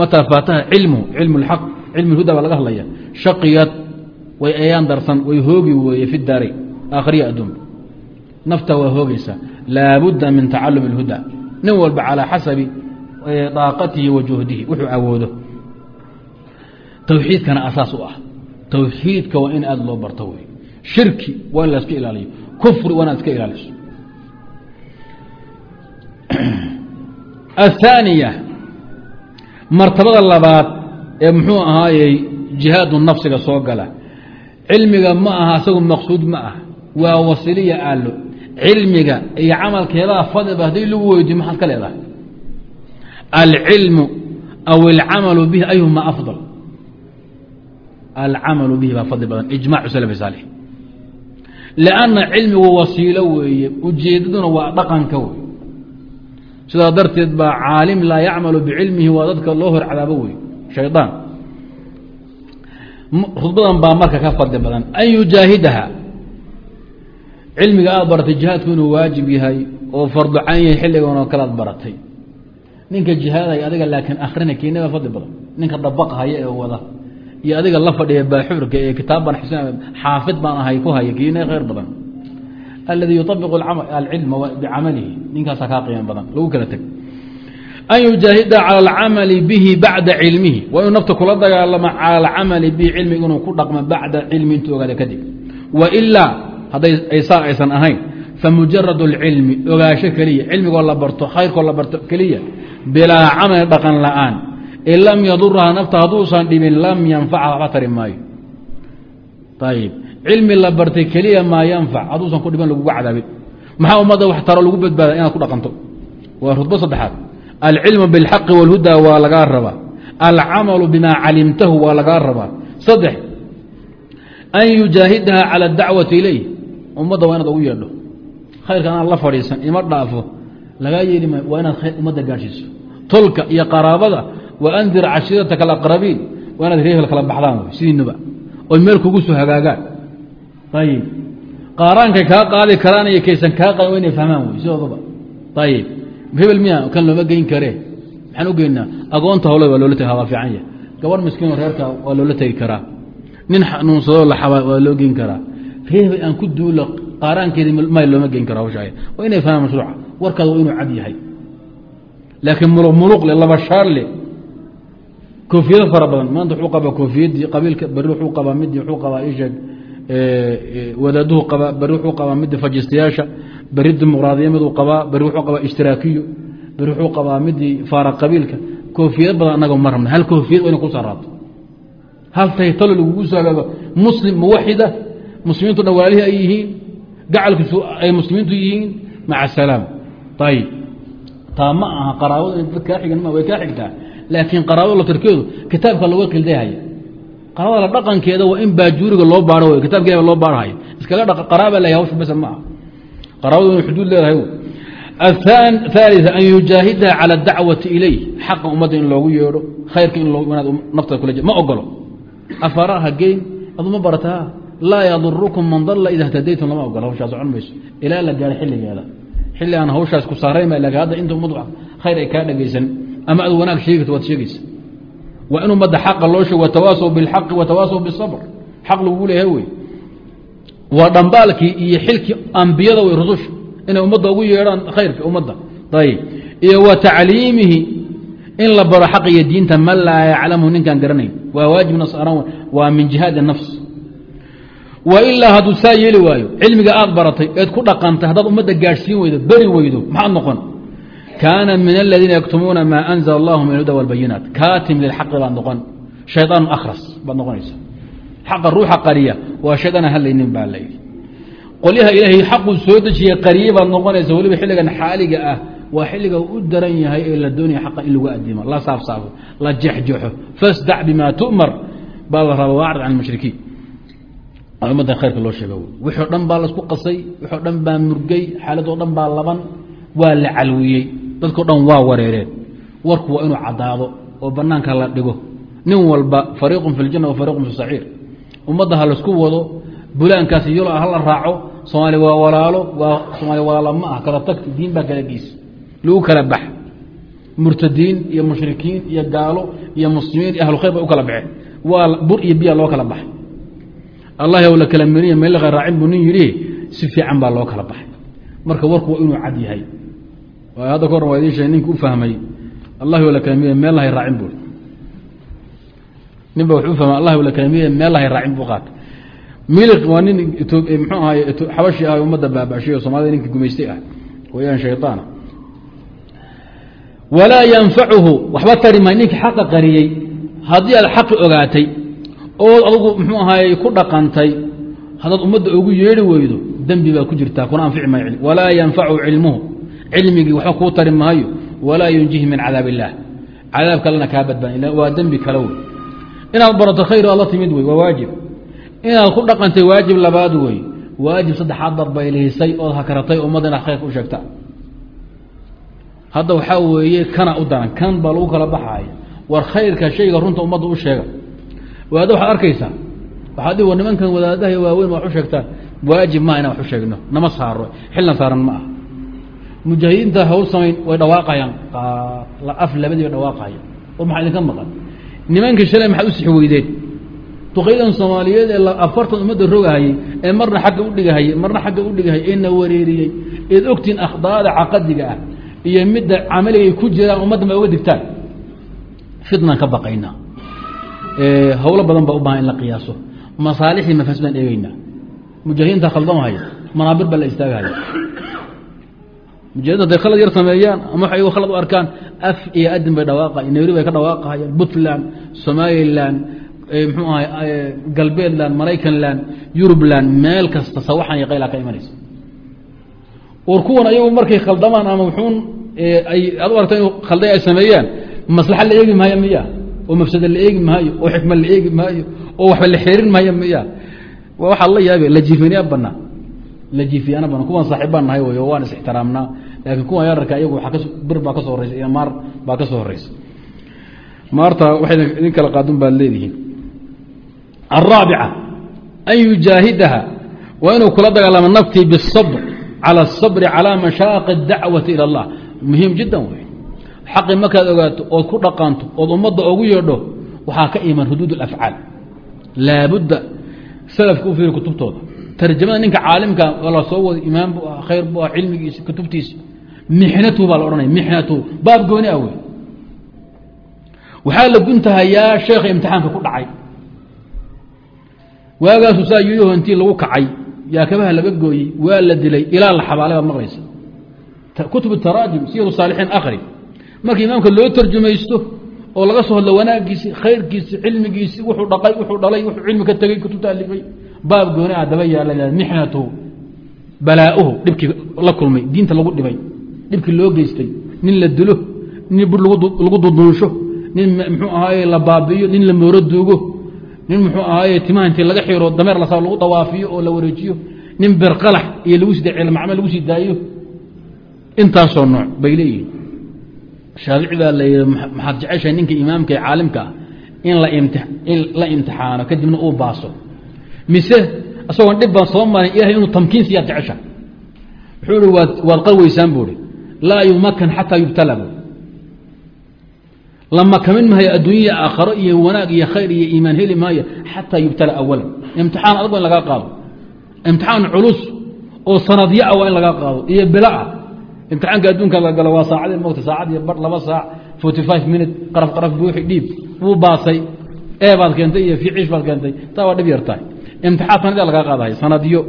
mataa faataha cilmuhu cilmu lxaq cilmu huda baa laga hadlaya shaqiyad way ayaan darsan way hoogi weeye fi daari. Aakhriya adduunba nafta waa hoogaysa. Laabudda min tacalumi اlhuda nin walba calaa xasabi daaqatihi wa juhdihi wuxuu awoodo. Towxiidkana asaas u ah. Towxiidka waa in aada loo barto wey shirki waa in la iska ilaaliyo. Kufri waa inaad iska ilaaliso. Athaaniya martabada labaad ee muxuu ahaayey jihaadu nafsiga soo gala. Cilmiga ma aha isagu maqsuud ma ah waa wasiliya aalo cilmiga iyo camalkeedaa fadliba haddii lagu weydiyo maxaad ka leedahay alcilmu aw alcamalu bihi ayhuma afdal. Alcamalu bihi baa fadli badan ijmacu salaf saalix. Lanna cilmigu wasiilo weeye ujeedaduna waa dhaqanka wey sidaa darteed baa caalim laa yacmalu bicilmihi waa dadka loo hor cadaabo wey shaydaan khudbadan baa marka ka fadli badan. An yujaahidaha cilmiga aad baratay jihaadku inuu waajib yahay oo fardu cayn yahay xilligan oo kale aad ninka jihaaday adiga laakiin akrina kiinaba fadli badan. Ninka dabaq haya ee wada. Iyo adiga la fadhiya baaxuurka ee kitaaban xaafid baan ahay ku haya kiina khayr badan. Aladii yuabiqu alcilma bicamalihi ninkaasaa kaa qiimo badan. Lagu kala teg an yujaahida cala alcamali bihi bacda cilmihi. Waa inuu nafta kula dagaalamo cala alcamali bihi cilmiga inuu ku dhaqmo bacda cilmi intuu ogaada kadib wailaa hadday saa aysan ahayn famujarad اlcilmi ogaansho keliya. Cilmigoo la barto khayrkoo la barto keliya bilaa camali dhaqan la'aan in lam yaduraha nafta hadduusan dhibin lam yanfacha waxba tari maayo ayib cilmi la bartay keliya maa yanfac hadduusan ku dhiban laguga cadaabin maxaa ummadda wax taro lagu badbaada inaad ku dhaqanto waa rudbo saddexaad alcilmu biاlxaqi wاlhuda waa lagaa rabaa alcamalu bimaa calimtahu waa lagaa rabaa saddex an yujaahidaha calى اdacwati ilayh ummadda waa inaad ugu yeedho khayrka inaad la fadhiisan ima dhaafo lagaa yeeli maayo waa inaad khayr ummadda gaadhsiiso. Tolka iyo qaraabada waandir cashiirataka alaqrabiin waa inaad reehel kala baxdaan wy sidiinuba. Oy meel kugu soo hagaagaan. Ayib qaaraankay kaa qaadi karaan iyo kaysan kaa qaadin waa inay fahmaan wey sidoodaba ayib hebel miya kan looma geyn karee maxaan u geynaa agoonta hawle waa loola tegi waa fiican yahay. Gabadh miskiinoo reerka waa loola tegi karaa. Nin xanuunsadoo la xabaa waa loo geyn karaa. Reehel aan ku duulo qaaraankeedii may looma geyn karo hawsha waa inay fahmaan mashruuca warkaada waa inuu cad yahay. Laakiin muluq muluqle laba shaarle koofiyado fara badan. Maanta wuxuu qabaa koofiyadii qabiilka beri wuxuu qabaa midii wuxuu qabaa isheeg wadaaduhu qabaa beri wuxuu qabaa midii fajistayaasha beri dimuqraadiya miduu qabaa beri wuxuu qabaa ishtiraakiyo beri wuxuu qabaa midii faara qabiilka. Koofiyado badan annaga ma rabna. Hal koofiyad waa ina ku saaraato hal taytalo lagugu soo hagaago muslim muwaxida muslimiintu dhan ay yihiin gacalkiisu ay muslimiintu yihiin maca asalaam ayib taa ma aha qaraabada dad kaa xigan ma way kaa xigtaa laakiin qaraabada la tarkeedu kitaabka looga qildayhaya qaraabada la dhaqankeeda waa in baajuuriga loo baaro w kitabka ilah loo baarhayo iskaga dha qaraaba la hawsha bas maaha qaraabadu inay xuduud leedahay ثالثa an yujaahidaha calى اdacwati ilayh xaqa ummadda in loogu yeedho khayrka in inaad nafta kula ma ogolo afaraha geyn aduma barataa laa yadurukum man dalla ida اhtadaytum lama ogolo hawshaa socon mayso ilaa la gaaro xilligeeda xilli aan hawshaas ku saarayn laki hadda inta ummadu khayr ay kaa dhegaysan ama ad wanaag sheegaysa waad sheegaysa. Waa in ummadda xaqa loo sheeg watawaasaw bilxaqi watawaasaw bisabr. Xaq lagugu leeyahay wey waa dhambaalkii iyo xilkii ambiyada wey rususha inay ummadda ugu yeedhaan khayrka ummadda. Ayb iyo wa tacliimihi in la baro xaqa iyo diinta man laa yaclamu ninkaan garanayn. Waa waajib nasaaraan waa min jihaadi nafs wailaa hadduu saa yeeli waayo cilmiga aad baratay eed ku dhaqantay haddaad ummadda gaadhsiin weydo beri weydo maxaad noqon? Kaana min aladiina yaktumuuna maa anzla allahu min huda wاlbayinaat kaatim lilxaqi baad noqon. Shayطaan akhras baad noqonaysa xaqa ruuxa qariya waa shaydaana hadlaynin baa layidhi qolyaha ilaahay xaquu soo dejiya qariye baad noqonaysa weliba xilligan xaaliga ah waa xilliga u daran yahay ee la doonaya xaqa in lagu adimo la saafsaafo la jexjexo fasdac bima ummaddan khayrka loo sheega wixii dhan baa la isku qasay wixi o dhan baa murgay xaaladoo dhan baa laban waa la calwiyey. Dadkao dhan waa wareereen. Warku waa inuu caddaado oo bannaanka la dhigo. Nin walba fariiqun fi ljanna wa fariiqun fi saciir ummadda ha la isku wado bulaankaasi yolo hala raaco soomaali waa walaalo waa soomaali walaalo ma ah kala tagti diin baa kala geys lagu kala bax. Murtadiin iyo mushrikiin iyo gaalo iyo muslimiin iyo ahlulkhayr bay u kala baxeen. Waa bur iyo biya loo kala baxay allah w la kala meriya meel raacin buu nin yidhi si fiican baa loo kala baxay. Marka warku waa inuu cad yahay. Hadda ka waa idin sheeg ninki u fahmay allah la kala meriya meel lahay raacin buu nin ba wuxuu fahmay allah la kala meriya meel lahay raacin buu qaatay. Miliq waa nin mxuu ahaay xabashi ah ummadda baabashay oo soomaalida ninka gumaystay ah. Wayaan shayطaana walaa yanfacuhu waxba tari may ninkii xaqa qariyey haddii aad xaqi ogaatay ood adugu mxuu ahaay ku dhaqantay. Haddaad ummadda ugu yeedhi weydo dembi baa ku jirtaa kuna anfici maayo walaa yanfacu cilmuhu. Cilmigii waxba kuu tari maayo. Walaa yunjihi min cadaab illaah cadaab kalena kaa badbaan waa dembi kale wey. Inaad barato khayr aad la timid wey waa waajib. Inaad ku dhaqantay waajib labaad wey. Waajib saddexaad baad ood hakaratay ummadda inaad khayrka u sheegta. Hadda waxaa weeye kana u daran. Kan baa lagu kala baxaaya. War khayrka shayga runta ummadda u sheega wadaadda waxaad arkaysaa waxaad war nimankan wadaadaha waaweyn wax u sheegtaan waajib maa inaan wax nama saaro xilna saaran ma ah mujaahidiinta hawl samayn way dhawaaqayaan. Af labadii bay dhawaaqaya war maxaa idinka maqan? Nimankii shalay maxaad u weydeen? Duqaydan soomaaliyeed ee afartan ummadda rogahayey ee marna xagga udhigahayey marna xagga udhigahayay ee na wareeriyey eed ogtiin akhdaada caqadiga ah iyo midda camaliga ay ku jiraan ummadda ma oga digtaan? Fitnaan ka baqaynaa hawlo badan baa u baahan in la qiyaaso. Masaalixii mafasid baan eegeynaa mujaahidiinta khaldamahaya manaabir baa la istaagahaya mujahidin haday khalad yar sameeyaan ama waxay khalad u arkaan af iyo adin bay dhawaaqay nairobi bay ka dhawaaqahayaan. Puntland somalilan mxuu ahay galbeedland maraykanland yurubland meel kasta sawaxan iyo qaylaa ka imanaysa. War kuwan ayagu markay khaldamaan ama wuxuun ay ad u arta inu khalday ay sameeyaan maslaxa la eegi maayo miya oo mafsada la eegi maayo oo xikma la eegi maayo oo waxba la xeerin maayo miya waxaa la yaabe lajiifiniya banaa lajiifiyana banaa kuwan saaxiibbaan nahay wey waan is ixtiraamnaa laakiin kuwan yararka iyagu waa kas bir baa ka soo horeysa iyo maar baa ka soo horeysa maarta waxay idin kala qaadun baad leedihiin الرaaبعة أn يujaahidaha waa inuu kula dagaalamo naftii bالصبr calى الصبr calى mashaaq الdacwaةi ilى الlah muhiim jida wey xaqi markaad ogaato ood ku dhaqanto ood ummadda ogu yeedho waxaa ka iman huduud اafcaal laabudda salafka u fiiri kutubtooda. Tarjamada ninka caalimka ah la soo waday imaam bu ah khayr bu ah cilmigiisi kutubtiisi mixnatu baa la odhanaya mixnatu baab gooni ah awe waxaa la guntahayaa sheekha imtixaanka ku dhacay. Waagaasu saa yuyaho intii lagu kacay yaa kabaha laga gooyey waa la dilay ilaa la xabaalay baad maqlaysa. Kutub taraajim siyadu saalixiin akri marka imaamka loo tarjumaysto oo laga soo hadlo wanaagiisi khayrkiisi cilmigiisi wuxuu dhaqay wuxuu dhalay wuxuu cilmi ka tegey kutubta alifay baab gooni ah daba yaalla mixnatuhu balaauhu dhibkii la kulmay diinta lagu dhibay dhibkii loo geystay nin la dilo nin bur lagu duduunsho nin muxuu ahaaye la baabiyo nin la mooro duugo nin muxuu ahaaye timaha laga xiro dameer la lagu dawaafiyo oo la wareejiyo nin berqalax iyo lagu sii ceelmacme lagu sii daayo intaasoo nooc bay leeyihiin shaafici baa la yidhi maxaad jeceshahay ninka imaamka ee caalimka ah in lain la imtixaano kadibna uu baaso. Mise isagoon dhib baan soo marin ilahay inuu tamkiin siiyaad jecesha wuxuu ihi waad waad qalweysaan buu ihi laa yumakan xataa yubtala bu la makamin maayo adduunya aakharo iyo wanaag iyo khayr iyo iimaan heli maayo xataa yubtala awalan imtixaan adag in lagaa qaado. Imtixaan culus oo sanadya ah waa in laga qaado iyo bilaah imtixaanka adduunka la galo waa saacadii mogta saacad iyo bar laba saac forty five minute qaraf qaraf buuxi dhiib wuu baasay. Ee baad keentay iyo ficiish baad keentay taa waa dhib yar tahay. Imtixaan sanadya lagaa qaadahay sanadyo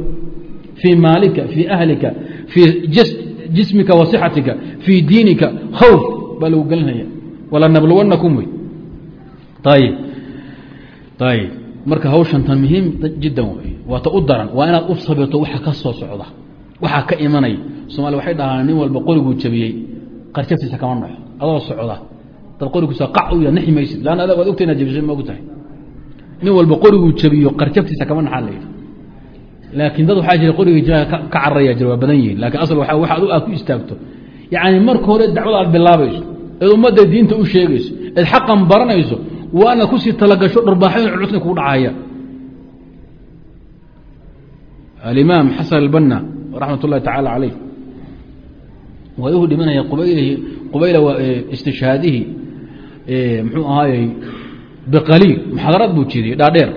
fii maalika fii ahlika fii jismika wa fii diinika khawf baa lagu gelinaya. Walanabluwannakum wey. Ayib ayib marka hawshan tan muhiim jiddan wey. Waata u daran waa inaad u sabirto waxa ka soo socda waxaa ka imanaya somalia waxay dhahaan nin walba qoriguu jabiyey qarjabtiisa kama naxo adoo socda dad qoriguusa qac u ya naxi maysid adag waad ogta inaad jabisay ma og tahay nin walba qoriguu jabiyo qarjabtiisa kama naxaa laakiin dad waxaa jira qoriga jira ka cararaya jira waa badan yihiin laakiin asal waa wax adu aad ku istaagto. Yacni marka hore dacwada aad bilaabayso eed ummadda diinta u sheegayso eed xaqan baranayso waa inaad ku sii talagasho dharbaaxoyn culsna kugu dhacaya. Alimaam xasan albanna raxmat ullahi tacaala caleyh waa ihu dhimanaya qubayla istishhaadihi muxuu ahaayey biqaliil muxaadaraad buu jeediyey dhaadheer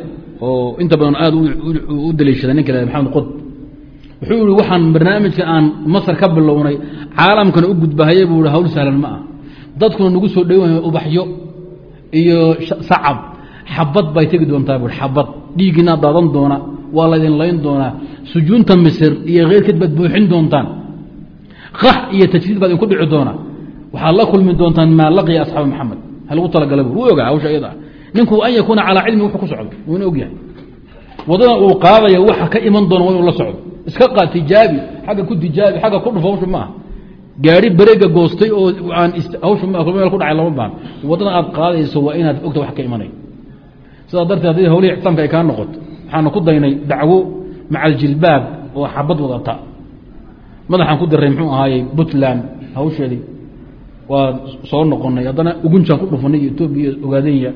oo inta badan aad u daliishada ninka la maxamed qod wuxuu yihi waxaan barnaamijka aan masar ka bilownay caalamkana u gudbahayay buu i hawl sahlan ma ah dadkuna nagu soo dhowaya ubaxyo iyo sacab xabad bay tegi doontaa bui xabad. Dhiigiinaa daadan doona waa laydin layn doonaa. Sujuunta misir iyo keyrkeed baad buuxin doontaan kax iyo tajriid baad idinku dhici doona waxaad la kulmi doontaan maa laqiya asxaaba maxamed halagu talagala bu wuu ogaa hawsha iyada ninku an yakuuna calaa cilmi wuxuu ku socdo wuuna ogyahay. Wadada uu qaadaya waxa ka iman doona waa inuu la socdo. Iska qaad tijaabi xagga ku tijaabi xagga ku dhufo hawsha maaha. Gaari bareega goostay oo aan hawsha ma meel ku dhacay lama baan. Wadada aad qaadayso waa inaad ogta wax ka imanay. Sidaa darteed haddii hawlihii ictisaamka ay kaa noqoto waxaanu ku daynay dacwo maca aljilbaab oo xabad wadata madaxaan ku diray muxuu ahaayey puntland. Hawsheedii waa soo noqonay haddana ugunjaan ku dhufanay iyo etoobiya ogaadenya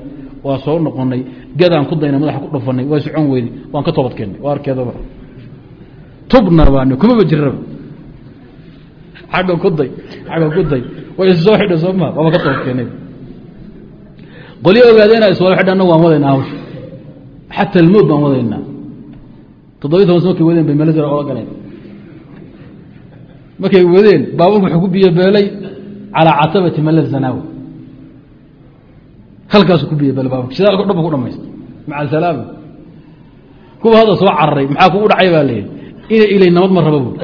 waa soo noqonay gadaan ku daynay madaxa ku dhufanay. Waa socon weydi waan ka toobad keennay waa arkeedaba tubna baan kumaba jiraba agga kuday agga kuday way is soo xidha waaba ka toobad keennay qolyo ogaadeen is wada xidha annagu waan wadaynaa hawsha. Xata almood baan wadaynaa. Toddobiy toban markay wadeen bay meelo jira ola galeen markay wadeen baaburku wuxuu ku biyobeelay calaa catabati mala zanaawi halkaasu ku biyobeelay baaburka shidaalka dhaba ku dhamaysta maca asalaama kuwa hadda soo cararay maxaa kugu dhacay baa leeyahy ina ilay nabad ma raba buur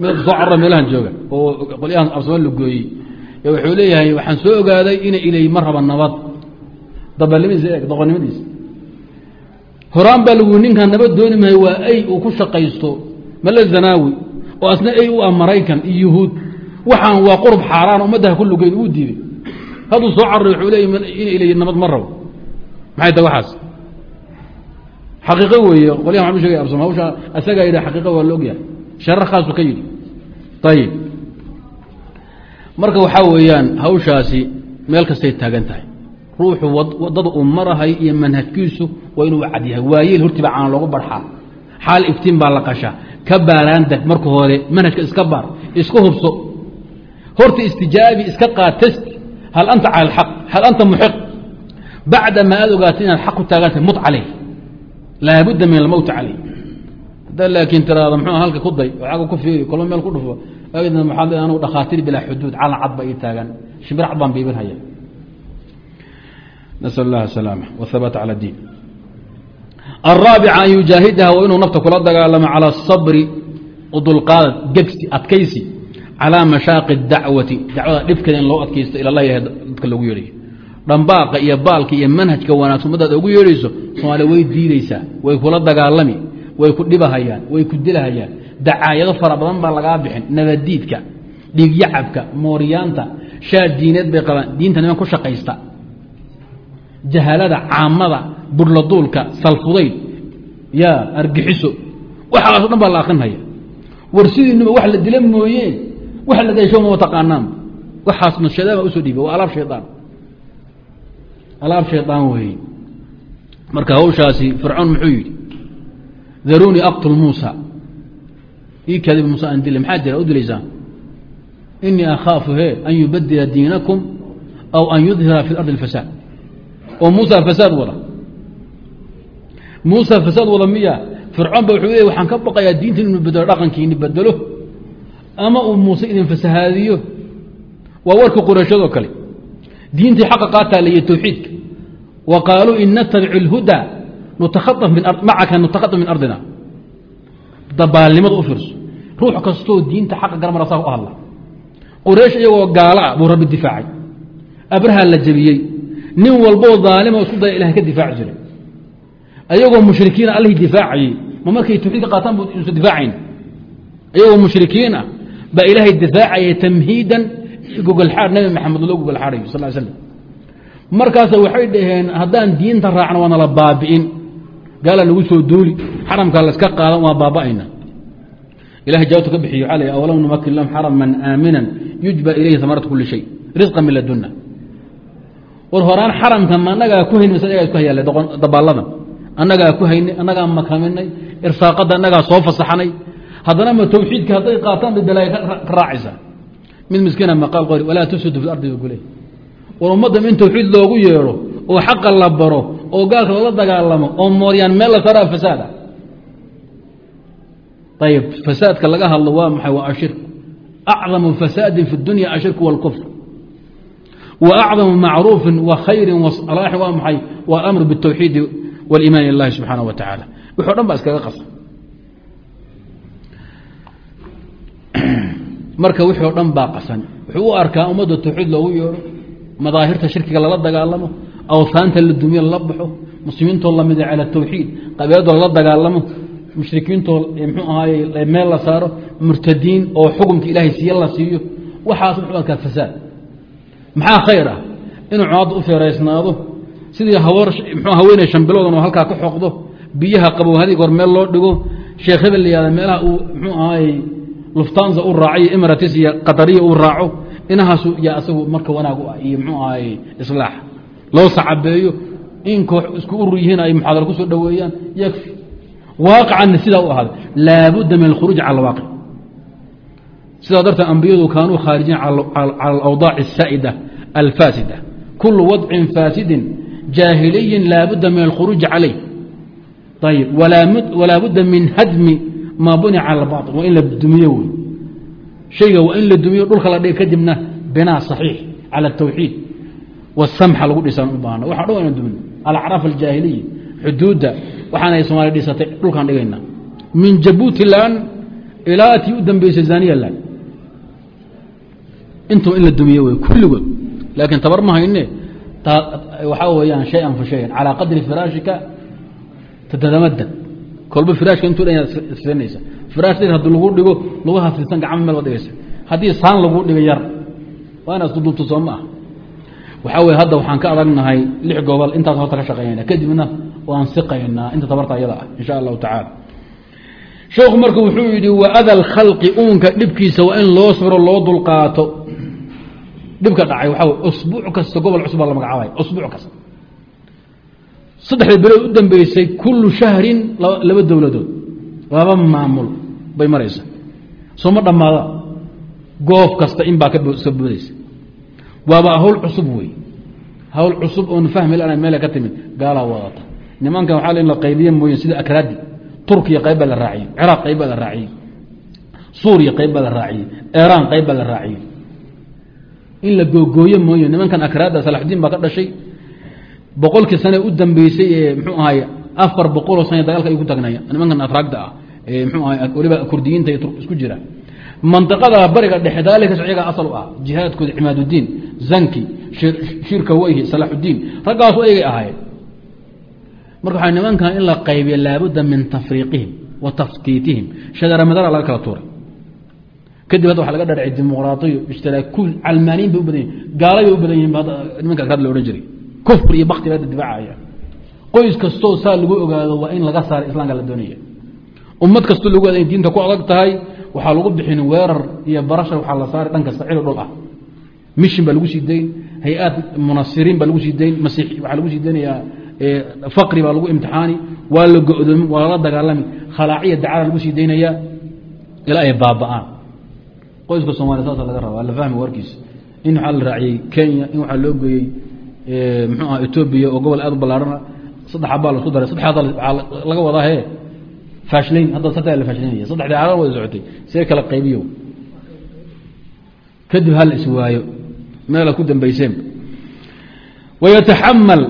midabka soo carara meelahan jooga. Oo qolyahan absama la gooyey. Wuxuu leeyahay waxaan soo ogaaday ina ilay ma raba nabad. Dabalnimadiisa eeg doqonnimadiisa. Horaan baa lagu ninkaan nabad dooni mahay waa ay uu ku shaqaysto. Mala zanaawi oo asna ay u ah maraykan iyo yuhuud. Waxaan waa qurub xaaraan ummaddaha ku lugeyn uu diiday. Hadduu soo cararay wuxuu leey ina ilay nabad ma rabo. Maxay tahay waxaas? Xaqiiqo weeye qolyahan waxaan u shegay hawsha asagaa yidhi xaqiiqa waa la ogyahay. Sharar khaasu ka yidhi. Ayib marka waxaa weeyaan hawshaasi meel kastay taagan tahay. Ruuxu waddada uu marahay iyo manhajkiisu waa inuu cad yahay waayeel hortiiba caan loogu barxaa. Xaal iftiin baa la qashaa ka baaraandag marka hore manhajka iska baar iska hubso. Horta istijaabi iska qaad testi hal anta cala alaq hal anta muxiq. Bacda ma aad ogaatay inaad xaq ku taaganta mut caleyh. Laabudda min almowti caleyh. Haddaa laakiin tiraado mxu halka ku day aga ku fiiri kolba meel ku dhufo. Maad le anu dhakhaatiir bilaa xuduud calan cad ba ii taagan shimbir cad baan biibinhaya nasal اllah salaama whabaata calى diin. الraabica an yujaahidaha waa inuu nafta kula dagaalamo calى الصabri udulqaadad gegsi adkaysi calىa mashaaqi dacwati dacwada dhibkeeda in loo adkaysto ila lah dadka loogu yeedhayo dhambaaqa iyo baalka iyo manhajka wanaagsan ummadaad ugu yeedhayso soomaaliya way diideysaa way kula dagaalami way ku dhibahayaan way ku dilahayaan dacaayado fara badan baa lagaa bixin nabadiidka dhiigyacabka mooryaanta shaa diineed bay qabaan diinta niman ku shaqaysta jahalada caamada burladuulka salfudayd ya argixiso. Waxaaso dhan baa la akrinhaya. War sidiinuba wax la dila mooyeen wax la dasho mama taqaanaan waxaas nashadaan baa u soo dhiiba waa alaab shaydaan. Alaab shaydaan weeye marka hawshaasi fircoon muxuu yidhi daruunii aqtul muusa. Ii kadib muuse aan dila maxaa jira u dilaysaan? Inii akhaafu he an yubadila diinakum aw an yudhira fi ardi اfasaad oo muusa fasaad wada muusa fasaad wada miya. Fircoon ba wuxuu leey waxaan ka baqayaa diinta inuu bedelo dhaqankiini bedelo. Ama uu muuse idin fasahaadiyo. Waa warka qurayshadoo kale. Diintii xaqa qaataaliyo tawxiidka. Wa qaaluu in natabic اlhuda macaka nutakhaطaf min ardina. Dabaalnimada u fiirso. Ruux kastoo diinta xaqa garmara saa u hadla. Quraysh iyagoo gaala ah buu rabbi difaacay. Abraha la jebiyey. Nin walboo daalimo isku daya ilahay ka difaaci jiray ayagoo mushrikiina allihii difaacayey. Ma markay tawxiidka qaataan bu isu difaacayn? Ayagoo mushrikiin ah baa ilaahay difaacayay tamhiidan gogolxaar nabi maxamed loo gogolxaarayo sal slam markaasa waxay dhaheen haddaan diinta raacno waana la baabi'in. Gaala nagu soo duuli xaramkaa laska qaadan waa baaba'ayna. Ilahay jawaabtu ka bixiyo xalay awlam numakin lahum xaraman aaminan yujba ilayhi samarat kuli shay risqa min laduna war horaan xaramka ma annagaa ku hayn mise ayagaa isku hayaale annagaa ku haynay annagaa makaminay irsaaqadda annagaa soo fasaxnay haddana ma tawxiidka hadday qaataan bay balaayo ka raacaysaa. Mid miskiina maqaal qori walaa tufsidu fi ardi gule war ummadda in tawxiid loogu yeedho oo xaqa la baro oo gaalka lala dagaalamo oo mooryaan meel la saraa fasaada ayib fasaadka laga hadlo waa maxay? Waa ashirk. Acdamu fasaadin fi dunya ashirku wاlkufr wa macruufin wa khayrin wasalaaxin waa maxay? Waa alamru biاtawxiidi wاliimaan illahi subxaanaه wa tacaala wix o dhan baa iskaga qasa marka wixii o dhan baa qasan wuxuu u arkaa ummadda tawxiid loogu yeedho madaahirta shirkiga lala dagaalamo awhaanta la dumiyo lala baxo muslimiintoo lamida cala tawxiid qabiiladoo lala dagaalamo mushrikiintoo mxuu ahaay meel la saaro murtadiin oo xukumka ilaahay siiye la siiyo waxaas muxuu arkaa fasaad maxaa khayr ah inuu cunaadda u feeraysnaado sidii mxuu haweeney shambiloodan oo halkaa ka xoqdo biyaha qabow hadig hor meel loo dhigo sheekh hebel la yihahda meelaha uu mxuu ahaay luftanza u raacayo emiratis iyo qatariya uu raaco inahaasu yaa asagu marka wanaag u ah iyo mxuu ahaay islaax. Loo sacabeeyo in koox isku urur yihiin ay muxaadaro ku soo dhoweeyaan yakfi. Sidaa u ahaaday laabudda min alkhuruuj cala alwaaqic sidaa darteed ambiyadu kaanuu khaarijiin cala alawdaaci asaa'ida alfaasida. Kulu wadcin faasidin jaahiliyin laabudda min alkhuruuji calayh ayib walaa budda min hadmi maa bunica cala albaail waa in la dumiyo wey shayga waa in la dumiyo dhulka la dhiga kadibna binaa saxiix cala atawxiid wasamxa lagu dhisaan u baahna. Waxa dhan wayna dumin. Alacraaf aljaahiliya xuduudda waxaanay somaaliya dhisatay dhulkaan dhigayna. Min jabuuti lan ilaa tii u dambeysay zaniya lan intuu in la dumiye wey kulligood. Laakiin tabar ma hayne waxaa weeyaan shay-an fa shayan. Calaa qadri firaashika tatadamadad kolba firaashka intuu dhan siinaysa firaash dheer haddii lagu dhigo lagu hafidsan gacmo meel dhigaysa. Haddii saan lagu dhigo yar waa inaad soo ma ah waxaa hadda waxaan ka adagnahay lix gobol intaas horta ka shaqeynayna. Kadibna waan siqaynaa inta tabarta ayada ah insha allahu tacaala. Sheekhu marka wuxuu yidhi wa ada lkhalqi uunka dhibkiisa waa in loo siro loo dulqaato dhibka dhacay waxaa wey usbuuc kasta gobol cusub baa la magacaabay usbuuc kasta. Saddexda bilood u dambeysay kullu shahrin laba dowladood laba maamul bay maraysa soo ma dhammaada goof kasta in baa ka soo boodaysa. Waaba hawl cusub wey hawl cusub oon fahmi lana meela ka timid gaalaa wadata. Nimankan waxaa in la qaybiye mooye sida akraadi. Turkiya qayb baa la raaciyey ciraaq qayb baa la raaciyey. Suuriya qayb baa la raaciyey. Iraan qayb baa la raaciyey in la googooye mooye nimankan akraada salaxudiin baa ka dhashay. Boqolkii sane u dambeysay ee mxuu ahay afar boqoloo sane dagaalka ay ku tagnaya. Nimankan atraagda ah ee mxuu ahay waliba kurdiyiinta isku jira. Manطaqada bariga dhexe dagaalka iyaga asal u ah. Jihaadkooda cimaaduddiin zanki shirka weyhi salaxudiin raggaasu ayagay ahaayeen. Marka waxaa nimankan in la qaybiya laabudda min tafriiqihim wa tafkiitihim. Shadaramadara laga kala tuuray kadib hadda waxa laga dhadhacay dimuqraadiyo ishtiraakuul calmaaniyin bay u badan yihiin gaalay bay u badan yihiin nimanka akraad la odhan jiray. Kufr iyo bakti baa difaacaya qoys kastoo saa lagu ogaado waa in laga saara islaamka la doonaya. Ummad kastoo lagu in diinta ku adag tahay waxaa lagu bixin weerar iyo barashar waxaa la saaray dhan kasta cilo dhul ah. Mishin baa lagu sii dayn hay'aad munasiriin baa lagu sii dayn masiix waxaa lagu sii daynayaa faqri baa lagu imtixaani waa la go-doomi waa lala dagaalami khalaaciya dacada lagu sii daynayaa ilaa ay baaba-aan qoyska soomaliya saasa laga raba la fahmi warkiisa. In waxaa la raaciyey kenya in waxaa loo geeyey muxuu aha etoobiya oo gobol aad u ballaarhana saddex abaa la isku daray saddexaad waxaa laga wadaa he faashlayn hadda saddex la faashlanaya saddexdii caalam wada socotay see kala qaybiyo? Kadib hal iswaayo meelaad ku dambayseen. Wayataxamal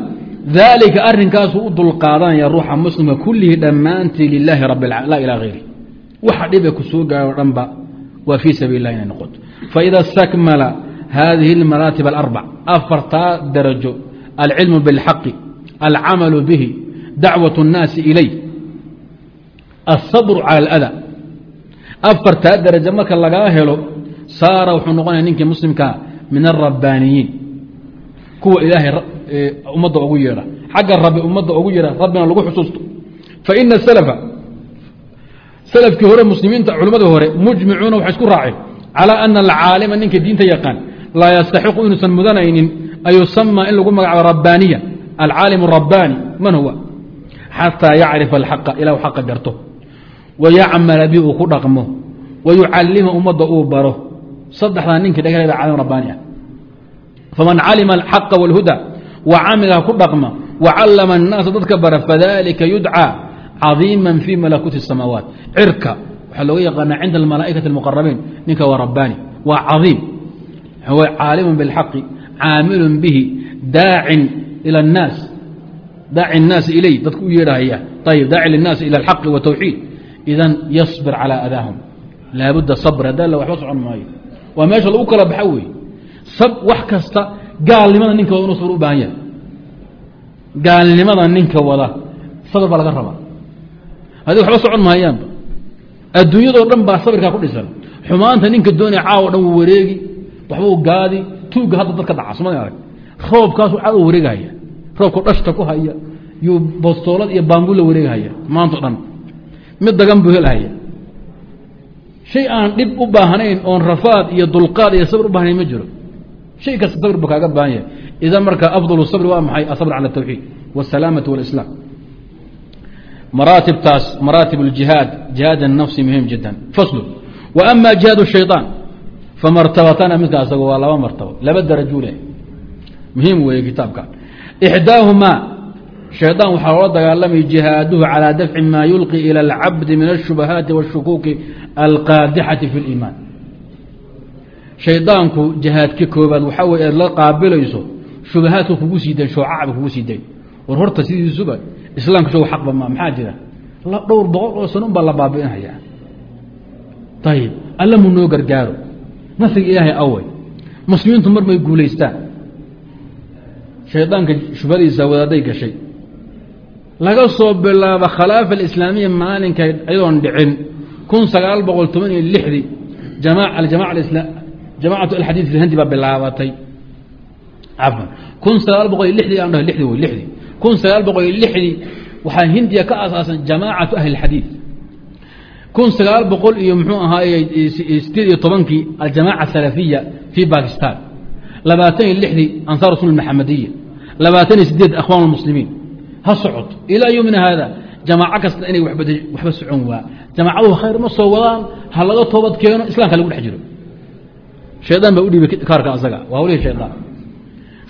daalika arrinkaasuu u dulqaadanaya ruuxa muslimka kullihi dhammaantii lilaahi rabi laa ilaa hayri waxa dhibe ku soo dhanba waa fii sabiil lah inay noqoto faida stakmala hadihi اlmaraatib alarbac afartaa darajo alcilmu biاlxaqi alcamalu bihi dacwaة الnaasi ilay الصبر calى اlأdى afartaa darajo marka lagaa helo saara wuxuu noqonaya ninkii muslimkaa min الrabbaaniyiin kuwa ilaahay ummadda ugu yeedha xagga rabi ummadda ugu yeedha rabbina lagu xusuusto faina slfa slafkii hore muslimiinta culimmada hore mujmicuuna waxay isku raaceen. Calaa ana alcaalima ninka diinta yaqaan laa yastaxiqu inuusan mudanaynin an in lagu magacaabo rabbaaniya. Alcaalim rabbaani man huwa? Xataa yacrifa alxaqa ilah xaqa garto wayacmala bi uu ku dhaqmo. Wayucalima ummadda uu baro. Saddexdaa ninkii dhagaleeda caalim rabbaani ah. Faman calima alxaqa wاlhuda wa camila ku dhaqma wa callama annaasa dadka bara fadalika yudcaa cadiima fi malakuuti الsamaawaat cirka waxaa looga yaqaanaa cinda almalaa'ikati اlmuqarabiin ninka waa rabbaani waa cadiim caalimu biاlxaqi caamilu bihi daacin ilى الnaas daaci الnaasi ilay dadku u yeedhahaya ayb daaci lلnaasi ilى اlxaqi wالtawxiid idan yصbir calى adaahum laabudda sabr haddaa la waxba socon maayo waa meesha lagu kala baxa weeye wax kasta gaalnimada ninka wada inu sabr u baahan yahay gaalnimada ninka wada sabr baa laga rabaa haddii waxba socon maayaanba adduunyadoo dhan baa sabirkaa ku dhisan. Xumaanta ninka doonaya caawo dhan wuu wareegi waxbuu gaadi tuugga hadda dadka dhaca suma arag. Roobkaasuu caawo wareegahaya roobku dhashta ku haya yuu bostoolad iyo baambuu la wareegahaya maanto dhan. Mid dagan buu helhaya shay aan dhib u baahnayn oon rafaad iyo dulqaad iyo sabr u baahnayn ma jiro. Shay kasta sabr buu kaaga baahan yahay. Idan marka afdal sabri waa maxay? Asabr cala atawxiid wاsalaamati wاlislaam maraatibtaas maraatib اljihaad jihaad الnafsi muhim jida faslu wa ama jihaad الshayطaan famartabatana midka asago waa laba martabo laba darajuu leh muhiim weeye kitaabka ixdaahumaa shayطaan waxaa loola dagaalamay jihaaduhu calى dafci ma yulqi ilى اlcabdi min الshubahaati wالshukuuki alqaadixati fi اliimaan shaydaanku jihaadka koobaad waxaa wey aad la qaabilayso shubahaadka kugu sii dayn shoocacba kugu sii dayn war horta sidiisuba islaamka show xaqba ma maxaa jira? Dhowr boqol oo sano baa la baabi'inhaya ayib alla mu noo gargaaro. Nasriga ilaahay awey muslimiintu mar may guulaystaan. Shaydaanka shubhadiisa wadaaday gashay. Laga soo bilaabo khilaafa alislaamiya maalinkay ayadoon dhicin. Kun sagaal boqol toban iyo lixdii jamacatu alxadiid fi hindi baa bilaabatay. Cafan kun sagaal boqol iyo lixdii aan dhaho lixdii wey lixdii kun sagaal boqol iyo lixdii waxaa hindiya ka asaasan jamaacatu ahli اlxadiid kun sagaal boqol iyo muxuu ahaaye sideed iyo tobankii aljamaaca salafiya fi bakistan labaatan iyo lixdii ansaar rasul maxamediya labaatan iyo sideed akhwaan اlmuslimiin ha socod. Ilaa yomina haada jamaaco kasta inay waxba socon waa. Jamaacaduhu khayr ma soo wadaan ha laga toobad keeno islamka lagu dhex jiro. Shaydaan baa u dhiibay kaarka asaga. Waa hawlihii shaydaan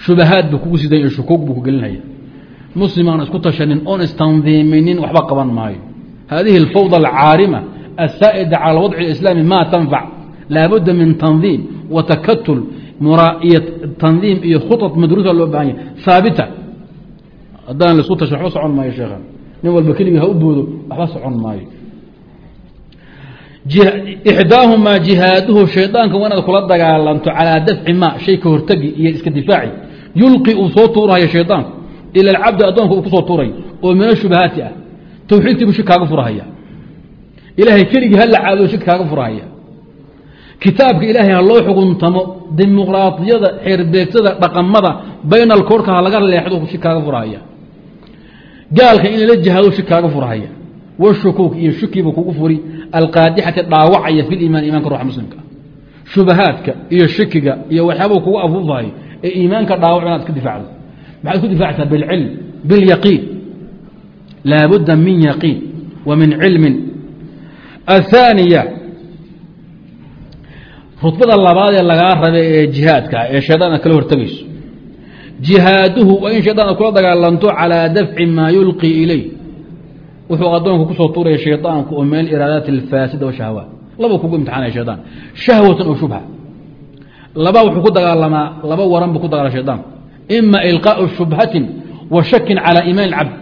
shubahaad buu kugu siday shukuug buu ku gelinaya muslim aan isku tashanin oon istandiiminin waxba qaban maayo hadihi alfawda alcaarima asaa'ida cala wadci اlislaami ma tanfac laabudda min tandiim wa takatul iyo tandiim iyo khuط madruusa loo baahan yahy haabita haddaan la isku tashan waxba socon maayo sheekhan nin walba keligii ha u boodo waxba socon maayo ixdaahumaa jihaaduhu shaydaanka waa inaad kula dagaalanto calaa dafci ma shay ka hortagi iyo iska difaaci yulqi uu soo tuurahayo shaydaanku ila alcabdi addoonka uu ku soo tuuray oo min ashubahaati ah tawxiidkiibuu shik kaaga furahaya ilaahay keligii ha la caabudo shik kaaga furahaya kitaabka ilaahay ha loo xuguntamo dimuqraadiyada xeerbeegtada dhaqamada baynal koorka ha laga leexdo shik kaaga furahaya gaalka in lala jihaado shik kaaga furahaya washukuuk iyo shukiiba kugu furi alqaadixati dhaawacaya fi liimaan imanka ruuxa muslimka shubahaadka iyo shikiga iyo waxyaabuu kugu afuufahay ee iimaanka dhaawac inaad maxaad ku difaacaysaa bilcilm bilyaqiin laabudda min yaqiin wa min cilmin ahaaniya rudbada labaad ee lagaa raba ee jihaadka ee shaydaana kala hortegayso jihaaduhu waa in shaydaanad kula dagaalanto calaa dafci maa yulqi iley wuxuu adoonku ku soo tuuraya shaydaanku oo min aliraadaati alfaasida washahwaat laba kugu imtixaanaya shaydaan shahwatan oo shubha laba wuxuu ku dagaalamaa laba waran buu ku dagaalama shaydaanku ima ilqaaءu shubhatin wa shakin calى iimaan اcabd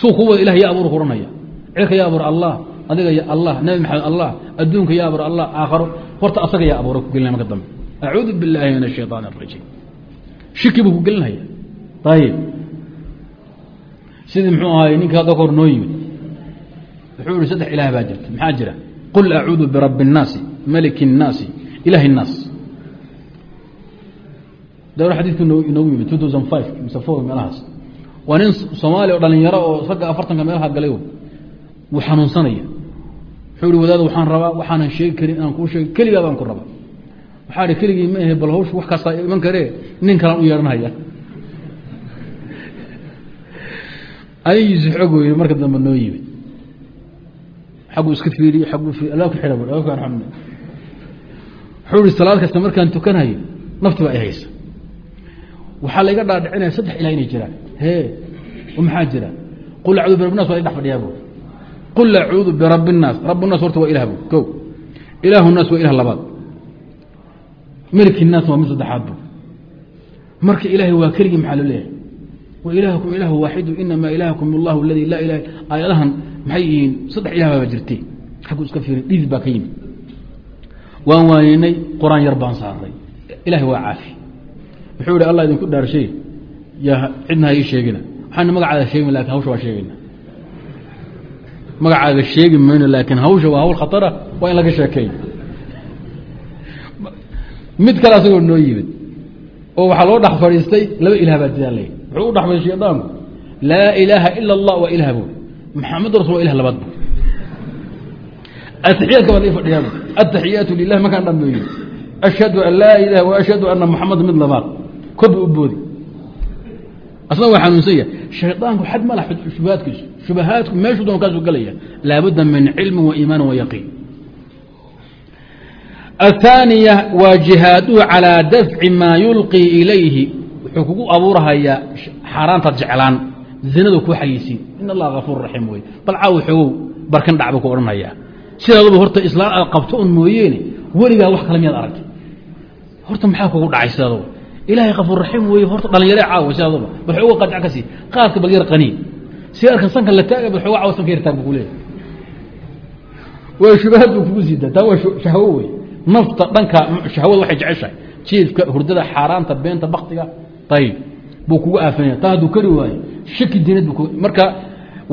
suu kuwa ilah ya abuur kuranaya cirka ya abuur allah adiga ya allah nabi maxamed allah adduunka ya abuur allah aakharo horta asaga ya abuura kugelinaya marka dambe acuudu biاllahi min الshayطaan الrajiim shiki buu ku gelinaya ayib sidii muxuu ahaay ninka hadda kahor noo yimid wuxuu ihi saddex ilaah baa jirta maxaa jira qul acuudu birabbi الnaasi maliki الnaasi ilahi الnaas dawr xadiidku inoogu yimid two thousand five mise four meelahaas. Waa nin soomaaliya oo dhalinyaro oo ragga afartanka meelaha galay wuu xanuunsanaya. Wuxuu ihi wadaad waxaan rabaa waxaanan sheegi karin inaan kuu sheeg keligaa baan ku rabaa. Waxaa hi keligii ma ahe bal hawshu wax kastaa iman karee nin kalaan u yeedhanhaya anigiisu xoog weyne marka dambe noo yimid. Xagguu iska fiiriye agguu albaabka xidha bu albaabka wuxuu ihi salaad kasta markaan tukanayo nafti baa i waxaa layga dhaadhicinaya saddex ilah inay jiraan he maxaa jira qul acuudu birabbi nas waa la dhex fadhiyaa bu qul acuudu birabbi الnaas rab الnaas horta waa ilah bu ko ilaahu الnaas waa ilah labaad meliki الnaas waa mid saddexaad bu marka ilaahay waa keligii maxaa loo leeyahay wa ilaahakum ilaahu waaxidu inamaa ilaahakum اllahu aladi laa ilaha aayadahan maxay yihiin saddex ilah baaba jirtay xagguu iska fiirin dhidid baa ka yimid waan waaninay qur-aan yar baan saaray ilahay waa caafi wuxuu ihi allah idinku dhaarshay ya cidna ha ii sheegina. Waxaana magacaada sheegin laakiin hawsha waa sheegayna magacaaga sheegi mayno laakiin hawsha waa hawl khatara waa in laga sheekeey mid kale asagoo noo yimid oo waxaa loo dhex fadhiistay laba ilah baa jidaa ley wuxuu u dhexfadhiy shaydaanku laa ilaaha ila اllah waa ilah bu maxamed rasul waa ilah labaad bu atixiyaadka baa lai fadhiyaa ataxiyaatu lilah markaan dhameeyo ashhadu an laa ilaha wa ana muxamada mid labaad kob u boodi. Asna waa xanuunsan yahay shaydaanku xad ma lah shubahaadkiisu shubahaadku meeshuu doon kaasu galaya laabudda min cilmin wa iimaani wa yaqiin. Aلthaaniya waa jihaaduhu calىa dafci maa yulqii ilayhi. Wuxuu kugu abuurhayaa xaaraantaad jeclaan zinadu ku xayisiin in allah afuur raxiim wey bal caaw xoogow barkan dhac buu ku odhanhayaa sidaaduba horta islaam aad qabto un mooyeene weligaa wax kale miyaad aragtay. Horta maxaa kugu dhacay sidaaduba ilahay kafuur raxiim wey horta dhalinyare caawa sidaaduba bal xooga qadc ka sii qaadka bal yar qaniin sigaarkan sanka la taaga bal xooga caawa sanka yartaag bu ku leeyahy waa shubahaad buu kugu siidaa taa waa shahwo wey nafta dhanka shahwada waxay jeceshahay jiifka hurdada xaaraanta beenta baktiga ayib buu kugu aafanaya taa hadduu kari waayo shaki diinad bu marka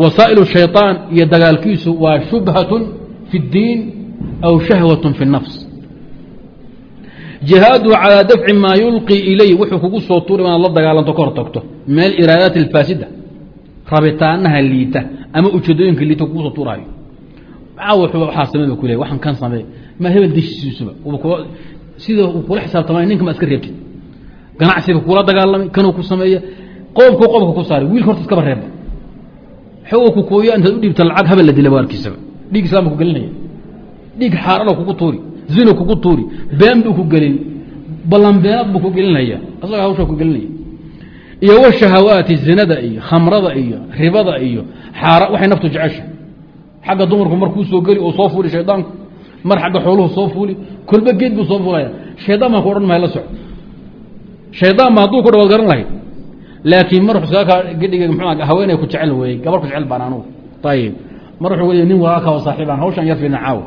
wasaa'ilu shayطaan iyo dagaalkiisu waa shubhatun fi اddiin aw shahwatun fi الnafs jihaadu calىa dafci maa yulqi ilay wuxuu kugu soo tuuri inaad la dagaalanto ka hor tagto min aliraadaati rabitaanaha liita ama ujeedooyinka liita kugu soo tuuraayo. Waxaa samee ba kule waxaan kan samee ma hebel deshiisuba sida uu kula xisaabtamay ninka ma iska reebtid. Ganacsiba kula dagaalamay kanuu ku sameeya. Qoomku qobka ku saaray wiilka horta iskaba reeba xooga ku kooya intaad u dhiibta lacag habel la dila waarkiisaba dhiig islaamka ku gelinaya. Dhiig xaarano kugu tuuri zino kugu tuuri been buu ku gelin ballanbeenaad buu ku gelinaya asaga hawsha ku gelinaya. Iyo wa shahawaati zinada iyo khamrada iyo ribada iyo waxay naftu jecesha xagga dumarku markuu soo geli oo soo fuuli shaydaanku mar xagga xooluhu soo fuuli kolba geed buu soo fuulaya. Shaydaan baan ku odhan mahay la soco shaydaan ba hadduu ku dhawaad garan lahayd. Laakiin mar ka gedhiga mxu haweeney ku jecel weeyey gabar ku jecel baan anugu. Ayib mar wuxuu wey nin walaalka oo saaxiibaan hawshan yar fiina caawa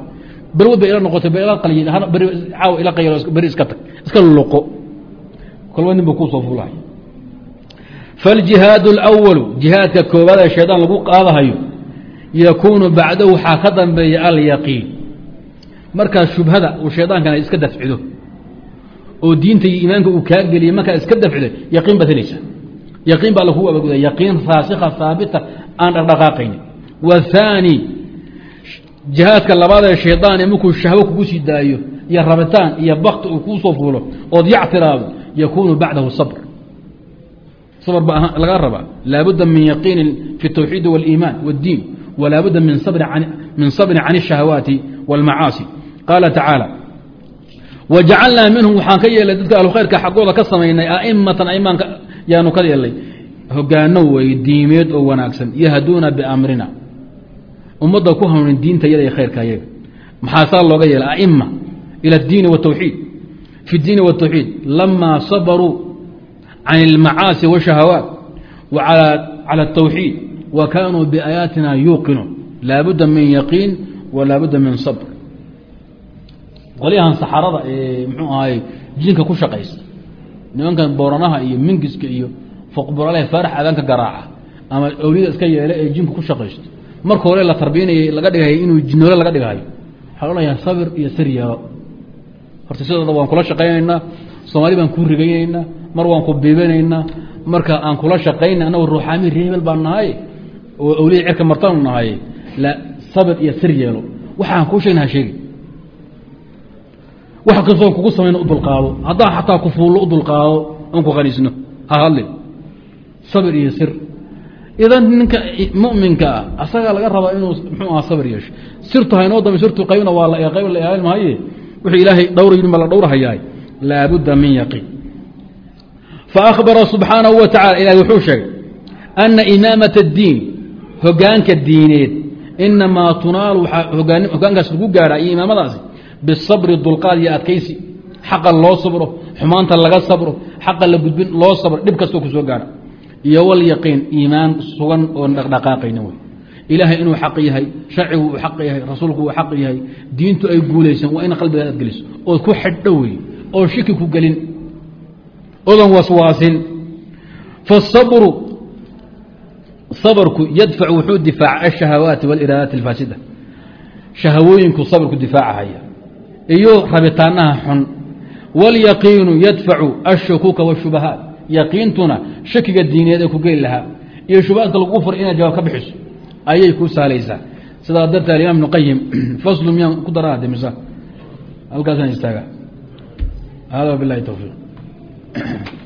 berwad bay ila noqotay ba beri caawa ila qaylo beri iska tag iska luqo. Kolba nin buu kuu soo fuulaya faljihaad اlأwalu jihaadka koobaad ee shaydaan lagu qaadahayo yakuunu bacdahu waxaa ka dambeeya alyaqiin. Markaa shubhada uu shaydaankana iska dafcido oo diinta iyo iimaanka uu kaa geliye markaa iska dafcido yaqiin baad helaysa. Yaqiin baa lagu abaguda yaqiin raasikha haabita aan dhaqdhaqaaqayni wahaani jihaadka labaad ee shaydaane markuu shahwo kugu sii daayo iyo rabitaan iyo bakti uu kuu soo fuulo ood yactiraado yakuunu bacdahu sabr sabr ba laga rabaa laabudda min yaqiinin fi اtawxiidi wاliimaan wاddiin wlaa budda min sabri can الشhahawaati wاlmacaasi qaala tacaalى wajacalnaa minhum waxaan ka yeelay dadka ahlukhayrka xaggooda ka samaynay aimatan aimaanka yaanu ka yeelnay hogaano wey diimeed oo wanaagsan yahduuna biamrina ummadda ku hanuunin diinta iyada iyo khayrka iyaga maxaa saa looga yeela aima ila اdiini wالtawxiid fi اdiini wالtawxiid lama sabaruu can اlmacaasi wالshahawaat wa calى الtawxiid wa kaanuu biaayaatina yuuqinuun laabudda min yaqiin wa laabudda min sabr qolyahan saxarada ee mxuu ahay jinka ku shaqaysta nimankan booranaha iyo mingiska iyo foqburaleh faarax aadaanka garaaca ama awliyada iska yeele ee jinku ku shaqaysto marka hore la tarbiyinayay laga dhigay inuu jinoole laga dhigayo waxaa odhanayaa sabir iyo sir yeelo. Horta sidooda waan kula shaqaynaynaa soomaali baan kuu rigaynaynaa mar waan ku biibinaynaa marka aan kula shaqayna annagu ruuxaami reebel baan nahay oo awliyada cerka martaanu nahay. Sabir iyo sir yeelo. Waxaan kuu sheegna ha sheegi. Wax kastoo kugu samayna u dulqaado. Haddaan xataa kufuullo u dulqaado oon ku qaniisno. Ha hadlin sabir iyo sir idan ninka muminka ah asagaa laga rabaa inuu mxuu aha sabr yeesho. Sirtu haynoo dam sirtu qaybna waa qayb la ilaalin maaye wuxuu ilaahay dhowr yidhi ma la dhowrahayaa laabudda min yaqiin. Faakbara subxaanahu wa tacala ilahi wuxuu sheegay anna imaamata addiin hogaanka diineed inamaa tunaal waxaa hogaankaas lagu gaaraa iyo imaamadaasi bisabri dulqaad iyo adkaysi. Xaqa loo sabro xumaanta laga sabro xaqa la gudbin loo sabro dhib kastoo ku soo gaara iyo walyaqiin iimaan sugan oon dhaqdhaqaaqayna wey ilaahay inuu xaq yahay sharcigu uu xaq yahay rasuulku uu xaq yahay diintu ay guulaysan waa ina qalbigaad ad geliso ood ku xidho wey oo shiki ku gelin odan waswaasin faالsabru sabrku yadfac wuxuu difaaca الشhahawaati wاliraadaati اlfaasida shahawooyinku sabrku difaacahaya iyo rabitaanaha xun wاlyaqiinu yadfacu الshukuuka wالshubahaat yaqiintuna shakiga diineed ee ku geli lahaa iyo shubahaadka lagu furay inaad jawaab ka bixiso ayay ku saalaysaa. Sidaa darteed alimam ibn qayim faslu miyaan ku darade mise? Halkaasaan istaaga hada bilahi towfiiq